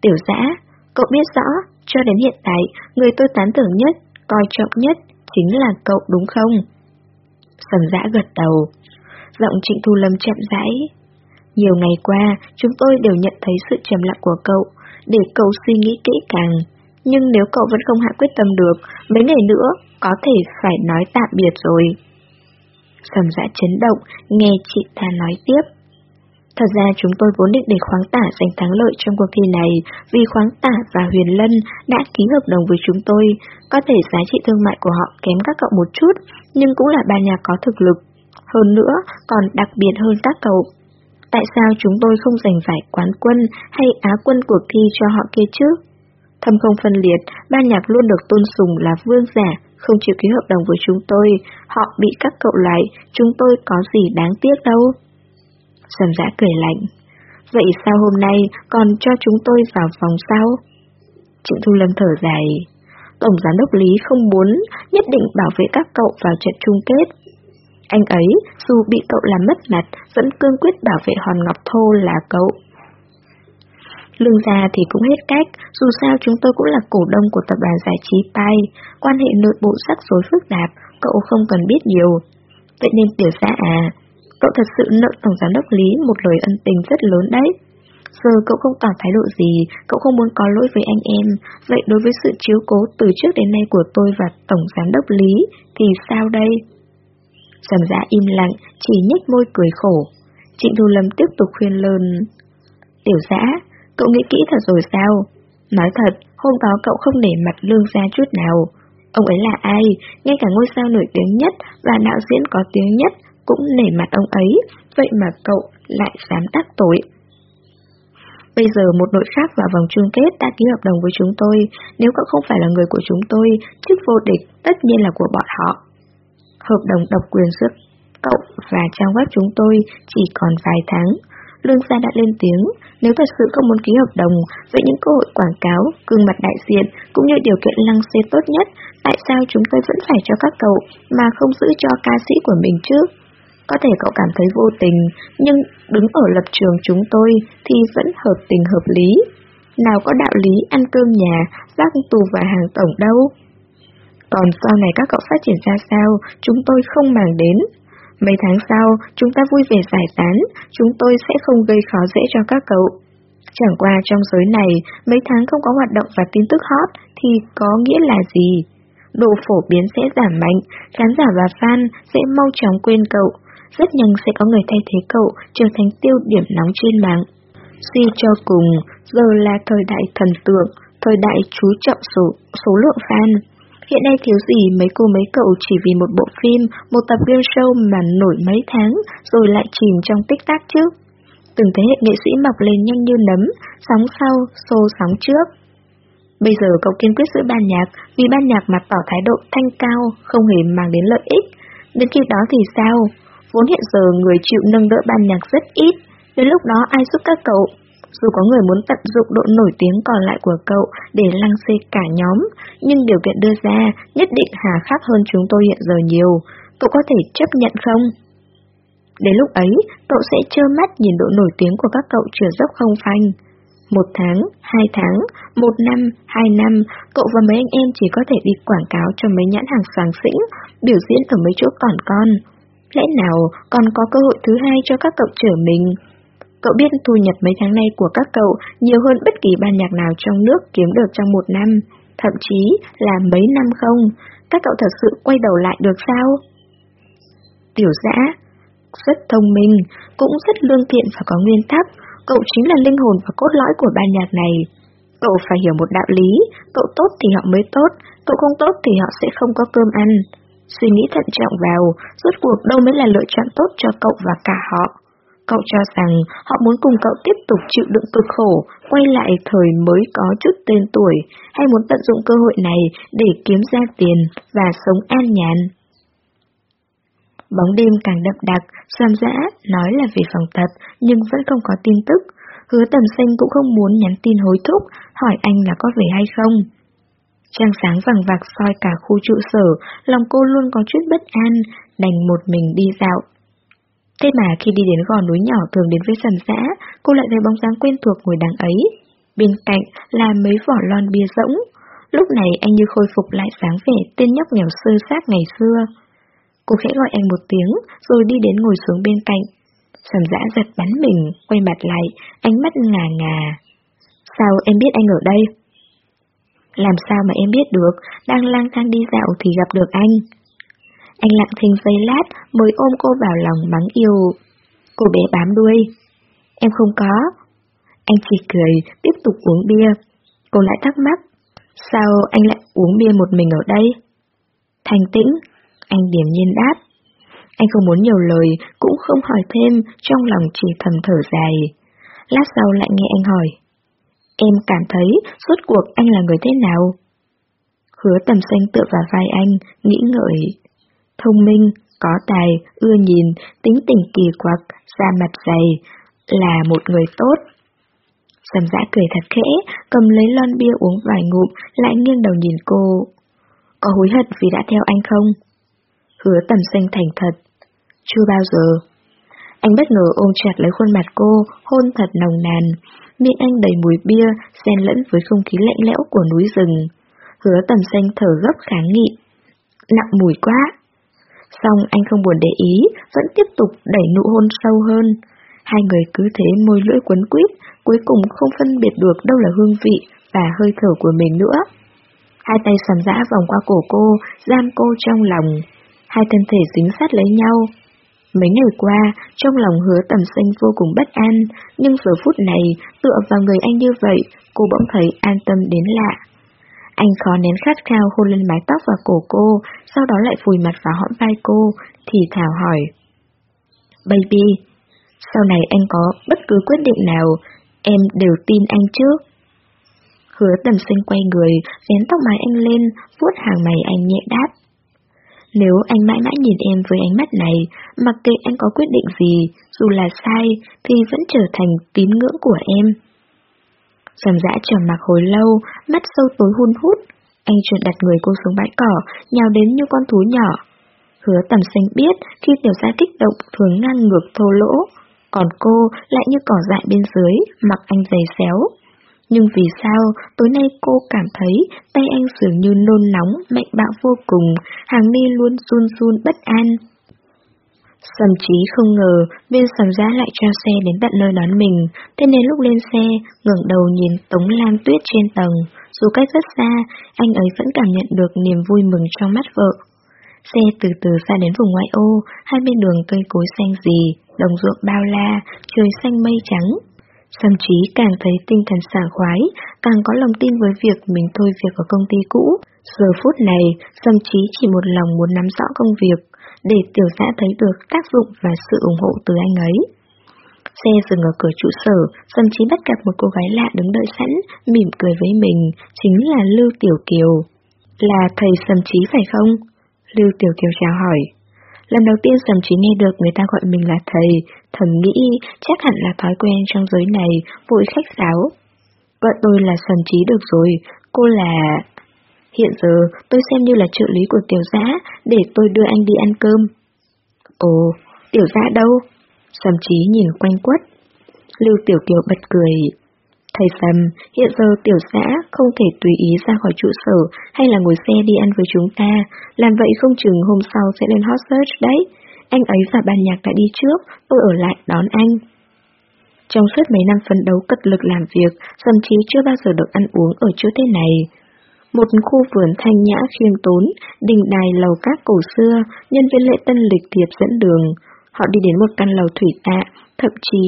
Tiểu dã, cậu biết rõ, cho đến hiện tại, người tôi tán thưởng nhất, coi trọng nhất, chính là cậu đúng không? Sầm dã gật đầu. Giọng Trịnh Thu Lâm chậm rãi. Nhiều ngày qua, chúng tôi đều nhận thấy sự trầm lặng của cậu, để cậu suy nghĩ kỹ càng. Nhưng nếu cậu vẫn không hạ quyết tâm được, mấy ngày nữa có thể phải nói tạm biệt rồi. Sầm dã chấn động, nghe chị ta nói tiếp. Thật ra chúng tôi vốn định để khoáng tả giành thắng lợi trong cuộc thi này vì khoáng tả và Huyền Lân đã ký hợp đồng với chúng tôi. Có thể giá trị thương mại của họ kém các cậu một chút, nhưng cũng là ban nhạc có thực lực. Hơn nữa, còn đặc biệt hơn các cậu. Tại sao chúng tôi không giành giải quán quân hay á quân cuộc thi cho họ kia chứ? Thâm không phân liệt, ban nhạc luôn được tôn sùng là vương giả, không chịu ký hợp đồng với chúng tôi. Họ bị các cậu lại, chúng tôi có gì đáng tiếc đâu. Sầm giã cười lạnh. Vậy sao hôm nay còn cho chúng tôi vào phòng sau? Trịnh Thu Lâm thở dài. Tổng giám đốc Lý không muốn nhất định bảo vệ các cậu vào trận chung kết. Anh ấy, dù bị cậu làm mất mặt, vẫn cương quyết bảo vệ Hòn Ngọc Thô là cậu. Lương gia thì cũng hết cách, dù sao chúng tôi cũng là cổ đông của tập đoàn giải trí Pai, quan hệ nội bộ sắc rối phức tạp, cậu không cần biết nhiều. Vậy nên tiểu gia à, cậu thật sự nợ Tổng Giám đốc Lý một lời ân tình rất lớn đấy. Giờ cậu không tỏ thái độ gì, cậu không muốn có lỗi với anh em, vậy đối với sự chiếu cố từ trước đến nay của tôi và Tổng Giám đốc Lý thì sao đây? Sầm giã im lặng, chỉ nhếch môi cười khổ. Trịnh Thu Lâm tiếp tục khuyên lơn. Tiểu giã, cậu nghĩ kỹ thật rồi sao? Nói thật, hôm đó cậu không để mặt lương ra chút nào. Ông ấy là ai? Ngay cả ngôi sao nổi tiếng nhất và đạo diễn có tiếng nhất cũng nể mặt ông ấy, vậy mà cậu lại dám tác tội. Bây giờ một đội khác vào vòng chung kết đã ký hợp đồng với chúng tôi, nếu cậu không phải là người của chúng tôi, chức vô địch tất nhiên là của bọn họ. Hợp đồng độc quyền giữa cậu và trang web chúng tôi chỉ còn vài tháng. Lương gia đã lên tiếng, nếu thật sự không muốn ký hợp đồng, vậy những cơ hội quảng cáo, gương mặt đại diện cũng như điều kiện lăng xê tốt nhất, tại sao chúng tôi vẫn phải cho các cậu mà không giữ cho ca sĩ của mình chứ? Có thể cậu cảm thấy vô tình, nhưng đứng ở lập trường chúng tôi thì vẫn hợp tình hợp lý. Nào có đạo lý ăn cơm nhà, rác tù và hàng tổng đâu. Còn sau này các cậu phát triển ra sao, chúng tôi không màng đến. Mấy tháng sau, chúng ta vui vẻ giải tán, chúng tôi sẽ không gây khó dễ cho các cậu. Chẳng qua trong giới này, mấy tháng không có hoạt động và tin tức hot thì có nghĩa là gì? Độ phổ biến sẽ giảm mạnh, khán giả và fan sẽ mau chóng quên cậu, rất nhanh sẽ có người thay thế cậu trở thành tiêu điểm nóng trên mạng. Suy cho cùng, giờ là thời đại thần tượng, thời đại chú trọng số, số lượng fan. Hiện nay thiếu gì mấy cô mấy cậu chỉ vì một bộ phim, một tập game show mà nổi mấy tháng rồi lại chìm trong tích tắc chứ? Từng thế hệ nghệ sĩ mọc lên nhanh như nấm, sóng sau, xô sóng trước. Bây giờ cậu kiên quyết giữ ban nhạc vì ban nhạc mà tỏ thái độ thanh cao, không hề mang đến lợi ích. Đến khi đó thì sao? Vốn hiện giờ người chịu nâng đỡ ban nhạc rất ít, đến lúc đó ai giúp các cậu? Dù có người muốn tận dụng độ nổi tiếng còn lại của cậu để lăng xê cả nhóm, nhưng điều kiện đưa ra nhất định hà khắc hơn chúng tôi hiện giờ nhiều. Cậu có thể chấp nhận không? Đến lúc ấy, cậu sẽ trơ mắt nhìn độ nổi tiếng của các cậu trượt dốc không phanh. Một tháng, hai tháng, một năm, hai năm, cậu và mấy anh em chỉ có thể đi quảng cáo cho mấy nhãn hàng sáng xĩnh, biểu diễn ở mấy chỗ còn con. Lẽ nào còn có cơ hội thứ hai cho các cậu trở mình? Cậu biết thu nhập mấy tháng nay của các cậu nhiều hơn bất kỳ ban nhạc nào trong nước kiếm được trong một năm, thậm chí là mấy năm không? Các cậu thật sự quay đầu lại được sao? Tiểu giã, rất thông minh, cũng rất lương thiện và có nguyên tắc, cậu chính là linh hồn và cốt lõi của ban nhạc này. Cậu phải hiểu một đạo lý, cậu tốt thì họ mới tốt, cậu không tốt thì họ sẽ không có cơm ăn. Suy nghĩ thận trọng vào, rốt cuộc đâu mới là lựa chọn tốt cho cậu và cả họ. Cậu cho rằng họ muốn cùng cậu tiếp tục chịu đựng cực khổ, quay lại thời mới có chút tên tuổi, hay muốn tận dụng cơ hội này để kiếm ra tiền và sống an nhàn. Bóng đêm càng đậm đặc, Sam Dã nói là về phòng tập, nhưng vẫn không có tin tức. Hứa tầm xanh cũng không muốn nhắn tin hối thúc, hỏi anh là có về hay không. Trăng sáng vàng vạc soi cả khu trụ sở, lòng cô luôn có chút bất an, đành một mình đi dạo. Thế mà khi đi đến gò núi nhỏ thường đến với sầm xã, cô lại thấy bóng dáng quen thuộc ngồi đằng ấy. Bên cạnh là mấy vỏ lon bia rỗng. Lúc này anh như khôi phục lại sáng vẻ tên nhóc nghèo sơ xác ngày xưa. Cô khẽ gọi anh một tiếng, rồi đi đến ngồi xuống bên cạnh. Sầm dã giật bắn mình, quay mặt lại, ánh mắt ngà ngà. Sao em biết anh ở đây? Làm sao mà em biết được, đang lang thang đi dạo thì gặp được anh. Anh lặng thinh giây lát mới ôm cô vào lòng mắng yêu. Cô bé bám đuôi. Em không có. Anh chỉ cười, tiếp tục uống bia. Cô lại thắc mắc. Sao anh lại uống bia một mình ở đây? Thành tĩnh, anh điểm nhiên đáp. Anh không muốn nhiều lời, cũng không hỏi thêm, trong lòng chỉ thầm thở dài. Lát sau lại nghe anh hỏi. Em cảm thấy suốt cuộc anh là người thế nào? Hứa tầm xanh tựa vào vai anh, nghĩ ngợi. Thông minh, có tài, ưa nhìn, tính tình kỳ quặc, da mặt dày, là một người tốt. Sầm dã cười thật khẽ, cầm lấy lon bia uống vài ngụm, lại nghiêng đầu nhìn cô. Có hối hận vì đã theo anh không? Hứa tầm xanh thành thật. Chưa bao giờ. Anh bất ngờ ôm chặt lấy khuôn mặt cô, hôn thật nồng nàn. Miệng anh đầy mùi bia, xen lẫn với không khí lạnh lẽo của núi rừng. Hứa tầm xanh thở gấp kháng nghị. Nặng mùi quá. Xong anh không buồn để ý, vẫn tiếp tục đẩy nụ hôn sâu hơn. Hai người cứ thế môi lưỡi quấn quýt, cuối cùng không phân biệt được đâu là hương vị và hơi thở của mình nữa. Hai tay sầm dã vòng qua cổ cô, giam cô trong lòng. Hai thân thể dính sát lấy nhau. Mấy ngày qua, trong lòng hứa tầm xanh vô cùng bất an, nhưng giờ phút này, tựa vào người anh như vậy, cô bỗng thấy an tâm đến lạ. Anh khó nén khát khao hôn lên mái tóc và cổ cô, sau đó lại vùi mặt vào hõm vai cô, thì thảo hỏi. Baby, sau này anh có bất cứ quyết định nào, em đều tin anh trước. Hứa tầm sinh quay người, vén tóc mái anh lên, vuốt hàng mày anh nhẹ đáp. Nếu anh mãi mãi nhìn em với ánh mắt này, mặc kệ anh có quyết định gì, dù là sai, thì vẫn trở thành tín ngưỡng của em. Sầm dã trầm mặc hồi lâu, mắt sâu tối hun hút. Anh chuẩn đặt người cô xuống bãi cỏ, nhào đến như con thú nhỏ. Hứa tầm xanh biết khi tiểu gia kích động thường ngang ngược thô lỗ, còn cô lại như cỏ dại bên dưới, mặc anh giày xéo. Nhưng vì sao tối nay cô cảm thấy tay anh dường như nôn nóng, mạnh bạo vô cùng, hàng mi luôn run run bất an. Sầm trí không ngờ bên sầm giá lại cho xe đến tận nơi đón mình, thế nên lúc lên xe, ngẩng đầu nhìn Tống Lam Tuyết trên tầng, dù cách rất xa, anh ấy vẫn cảm nhận được niềm vui mừng trong mắt vợ. Xe từ từ xa đến vùng ngoại ô, hai bên đường cây cối xanh gì, đồng ruộng bao la, trời xanh mây trắng. Sầm chí càng thấy tinh thần sảng khoái, càng có lòng tin với việc mình thôi việc ở công ty cũ. Giờ phút này, Sầm chí chỉ một lòng muốn nắm rõ công việc, để tiểu xã thấy được tác dụng và sự ủng hộ từ anh ấy. Xe dừng ở cửa trụ sở, Sầm chí bắt gặp một cô gái lạ đứng đợi sẵn, mỉm cười với mình, chính là Lưu Tiểu Kiều. Là thầy Sầm chí phải không? Lưu Tiểu Kiều chào hỏi. Lần đầu tiên Sầm Chí nghe được người ta gọi mình là thầy, thầm nghĩ chắc hẳn là thói quen trong giới này, vội khách sáo. Gọi tôi là Sầm Chí được rồi, cô là... Hiện giờ tôi xem như là trợ lý của tiểu giã để tôi đưa anh đi ăn cơm. Ồ, tiểu giã đâu? Sầm Chí nhìn quanh quất. Lưu Tiểu Kiều bật cười. Thầy Sầm, hiện giờ tiểu xã không thể tùy ý ra khỏi trụ sở hay là ngồi xe đi ăn với chúng ta, làm vậy không chừng hôm sau sẽ lên hot search đấy. Anh ấy và ban nhạc đã đi trước, tôi ở lại đón anh. Trong suốt mấy năm phấn đấu cật lực làm việc, Sầm Chí chưa bao giờ được ăn uống ở chỗ thế này. Một khu vườn thanh nhã khiêm tốn, đình đài lầu các cổ xưa, nhân viên lễ tân lịch thiệp dẫn đường. Họ đi đến một căn lầu thủy tạ, thậm chí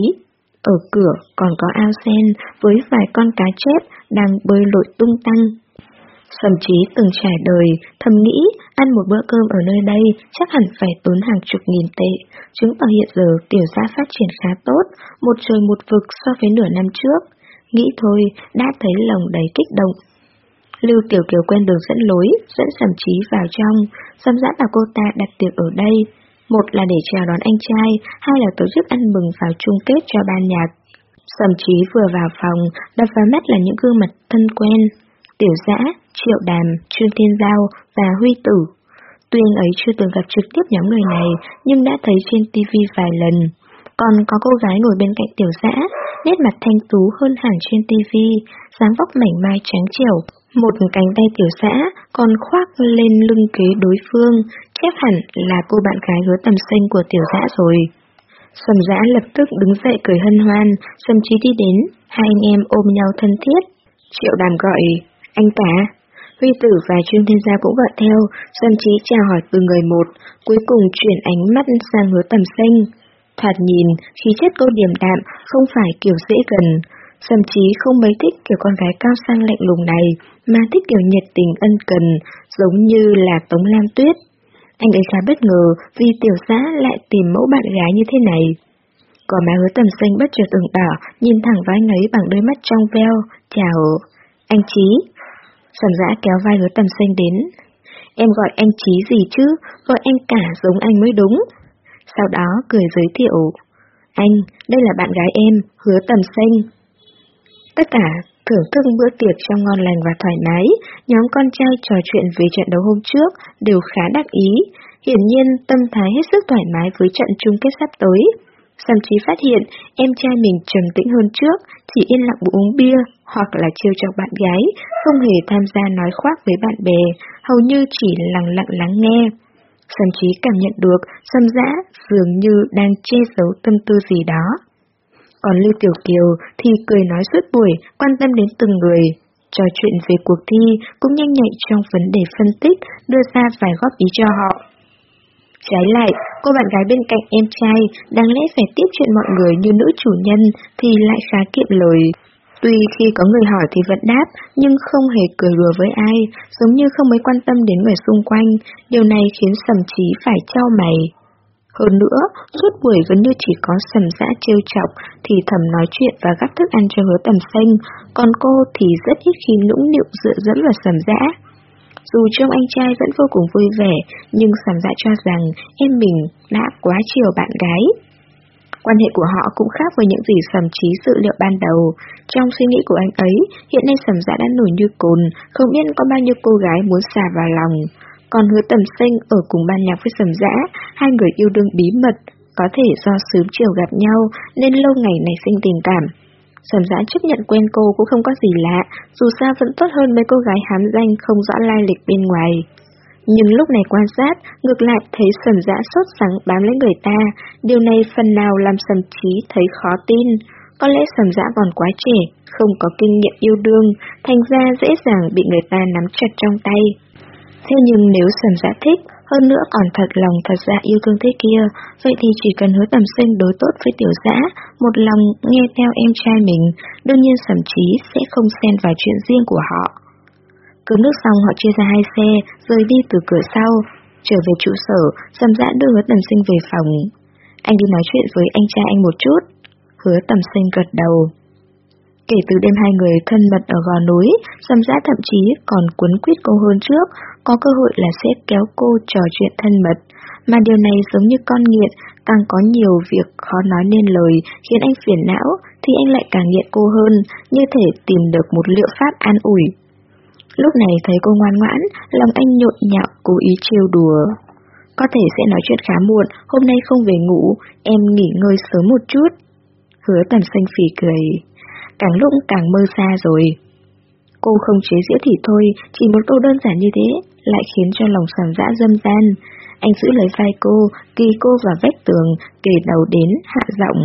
ở cửa còn có ao sen với vài con cá chép đang bơi lội tung tăng. Sầm chí từng trải đời, thầm nghĩ ăn một bữa cơm ở nơi đây chắc hẳn phải tốn hàng chục nghìn tệ, chứng tỏ hiện giờ tiểu gia phát triển khá tốt, một trời một vực so với nửa năm trước. Nghĩ thôi, đã thấy lòng đầy kích động. Lưu Tiểu Kiều quen đường dẫn lối, dẫn Sầm Chí vào trong, Sầm dã bảo cô ta đặt tiệc ở đây. Một là để chào đón anh trai, hai là tổ chức ăn mừng vào chung kết cho ban nhạc. Sầm trí vừa vào phòng, đập vào mắt là những gương mặt thân quen. Tiểu Dã, Triệu Đàm, Trương Thiên Giao và Huy Tử. Tuyên ấy chưa từng gặp trực tiếp nhóm người này, nhưng đã thấy trên TV vài lần. Còn có cô gái ngồi bên cạnh tiểu Dã, nét mặt thanh tú hơn hẳn trên TV, dáng vóc mảnh mai trắng trẻo. Một cánh tay tiểu xã còn khoác lên lưng kế đối phương, chép hẳn là cô bạn gái hứa tầm xanh của tiểu xã rồi. Sầm giã lập tức đứng dậy cười hân hoan, Sầm trí đi đến, hai anh em ôm nhau thân thiết. Triệu đàm gọi, anh cả. Huy tử và chuyên thiên gia cũng gọi theo, Sầm trí chào hỏi từ người một, cuối cùng chuyển ánh mắt sang hứa tầm xanh. Thoạt nhìn, khí chất cô điềm đạm, không phải kiểu dễ gần. Sầm trí không mấy thích kiểu con gái cao sang lạnh lùng này, mà thích kiểu nhiệt tình ân cần, giống như là Tống Lam Tuyết. Anh ấy khá bất ngờ vì tiểu xã lại tìm mẫu bạn gái như thế này. Có má hứa tầm xanh bất chợt ửng đỏ, nhìn thẳng vai anh ấy bằng đôi mắt trong veo. Chào, anh Chí. Sầm dã kéo vai hứa tầm xanh đến. Em gọi anh Chí gì chứ, gọi anh cả giống anh mới đúng. Sau đó cười giới thiệu. Anh, đây là bạn gái em, hứa tầm xanh. Tất cả thưởng thức bữa tiệc trong ngon lành và thoải mái, nhóm con trai trò chuyện về trận đấu hôm trước đều khá đắc ý, hiển nhiên tâm thái hết sức thoải mái với trận chung kết sắp tới. sầm chí phát hiện em trai mình trầm tĩnh hơn trước, chỉ yên lặng uống bia hoặc là chiêu chọc bạn gái, không hề tham gia nói khoác với bạn bè, hầu như chỉ lặng lặng lắng nghe. sầm chí cảm nhận được sầm Dã dường như đang che giấu tâm tư gì đó. Còn Lưu Tiểu Kiều thì cười nói suốt buổi, quan tâm đến từng người. Trò chuyện về cuộc thi cũng nhanh nhạy trong vấn đề phân tích, đưa ra vài góp ý cho họ. Trái lại, cô bạn gái bên cạnh em trai, đáng lẽ phải tiếp chuyện mọi người như nữ chủ nhân thì lại khá kiệm lời. Tuy khi có người hỏi thì vẫn đáp, nhưng không hề cười đùa với ai, giống như không mấy quan tâm đến người xung quanh, điều này khiến sầm trí phải trao mày. Hơn nữa, suốt buổi vẫn như chỉ có sầm dã trêu chọc, thì thầm nói chuyện và gắp thức ăn cho hứa tầm xanh, còn cô thì rất ít khi nũng nịu dựa dẫn vào sầm dã. Dù trông anh trai vẫn vô cùng vui vẻ, nhưng sầm dã cho rằng em mình đã quá chiều bạn gái. Quan hệ của họ cũng khác với những gì sầm trí dự liệu ban đầu. Trong suy nghĩ của anh ấy, hiện nay sầm dã đã nổi như cồn, không biết có bao nhiêu cô gái muốn xà vào lòng. Còn hứa tầm sinh ở cùng ban nhạc với sầm dã, hai người yêu đương bí mật, có thể do sớm chiều gặp nhau nên lâu ngày nảy sinh tình cảm. Sầm dã chấp nhận quen cô cũng không có gì lạ, dù sao vẫn tốt hơn mấy cô gái hám danh không rõ lai lịch bên ngoài. Nhưng lúc này quan sát, ngược lại thấy sầm dã sốt sắng bám lấy người ta, điều này phần nào làm sầm trí thấy khó tin. Có lẽ sầm dã còn quá trẻ, không có kinh nghiệm yêu đương, thành ra dễ dàng bị người ta nắm chặt trong tay. Thế nhưng nếu sầm dã thích, hơn nữa còn thật lòng thật dạ yêu thương thế kia, vậy thì chỉ cần hứa tầm sinh đối tốt với tiểu dã, một lòng nghe theo em trai mình, đương nhiên sầm chí sẽ không xen vào chuyện riêng của họ. Cơm nước xong họ chia ra hai xe, rời đi từ cửa sau. Trở về trụ sở, Sầm Giã đưa hứa tầm sinh về phòng. Anh đi nói chuyện với anh trai anh một chút. Hứa tầm sinh gật đầu. Kể từ đêm hai người thân mật ở gò núi, Sầm Giã thậm chí còn cuốn quýt cô hơn trước, có cơ hội là sẽ kéo cô trò chuyện thân mật. Mà điều này giống như con nghiện, càng có nhiều việc khó nói nên lời, khiến anh phiền não, thì anh lại càng nghiện cô hơn, như thể tìm được một liệu pháp an ủi. Lúc này thấy cô ngoan ngoãn, lòng anh nhộn nhạo cố ý trêu đùa. Có thể sẽ nói chuyện khá muộn, hôm nay không về ngủ, em nghỉ ngơi sớm một chút. Hứa tầm xanh phỉ cười. Càng lúc càng mơ xa rồi. Cô không chế giễu thì thôi, chỉ một câu đơn giản như thế, lại khiến cho lòng sàm dã dâm gian. Anh giữ lấy vai cô, kỳ cô vào vách tường, kề đầu đến, hạ giọng.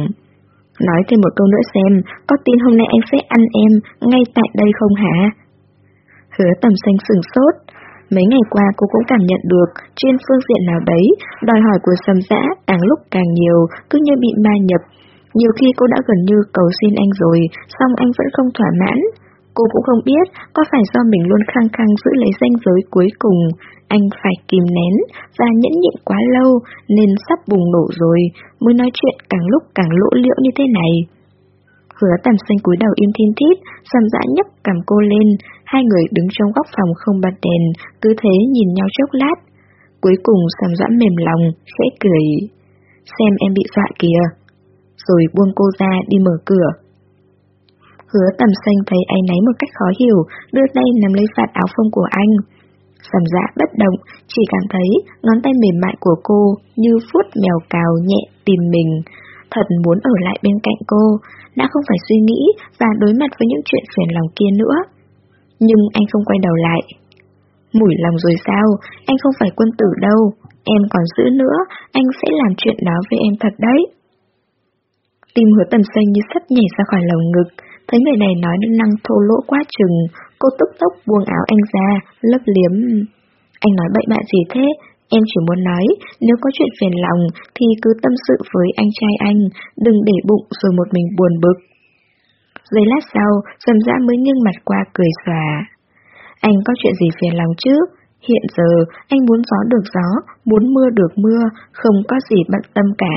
Nói thêm một câu nữa xem, có tin hôm nay anh sẽ ăn em, ngay tại đây không hả? Hứa tầm xanh sừng sốt. Mấy ngày qua cô cũng cảm nhận được, trên phương diện nào đấy, đòi hỏi của sầm dã càng lúc càng nhiều, cứ như bị ma nhập. Nhiều khi cô đã gần như cầu xin anh rồi, xong anh vẫn không thỏa mãn. Cô cũng không biết có phải do mình luôn khăng khăng giữ lấy danh giới cuối cùng, anh phải kìm nén và nhẫn nhịn quá lâu nên sắp bùng nổ rồi, mới nói chuyện càng lúc càng lỗ liễu như thế này. Hứa tầm xanh cúi đầu im thiên thít, sầm dã nhấc cầm cô lên, hai người đứng trong góc phòng không bật đèn, cứ thế nhìn nhau chốc lát. Cuối cùng sầm dã mềm lòng, khẽ cười. Xem em bị dọa kìa. Rồi buông cô ra đi mở cửa. Hứa tầm xanh thấy anh náy một cách khó hiểu, đưa tay nắm lấy vạt áo phông của anh. Sầm dạ bất động, chỉ cảm thấy ngón tay mềm mại của cô như phút mèo cào nhẹ tìm mình. Thật muốn ở lại bên cạnh cô, đã không phải suy nghĩ và đối mặt với những chuyện phiền lòng kia nữa. Nhưng anh không quay đầu lại. Mủi lòng rồi sao, anh không phải quân tử đâu, em còn giữ nữa, anh sẽ làm chuyện đó với em thật đấy. Tim hứa tầm xanh như sắp nhảy ra khỏi lồng ngực, thấy người này nói năng thô lỗ quá chừng, cô tức tốc buông áo anh ra, lấp liếm. Anh nói bậy bạ gì thế? Em chỉ muốn nói, nếu có chuyện phiền lòng thì cứ tâm sự với anh trai anh, đừng để bụng rồi một mình buồn bực. Giây lát sau, dầm dã mới nghiêng mặt qua cười xòa. Anh có chuyện gì phiền lòng chứ? Hiện giờ, anh muốn gió được gió, muốn mưa được mưa, không có gì bận tâm cả.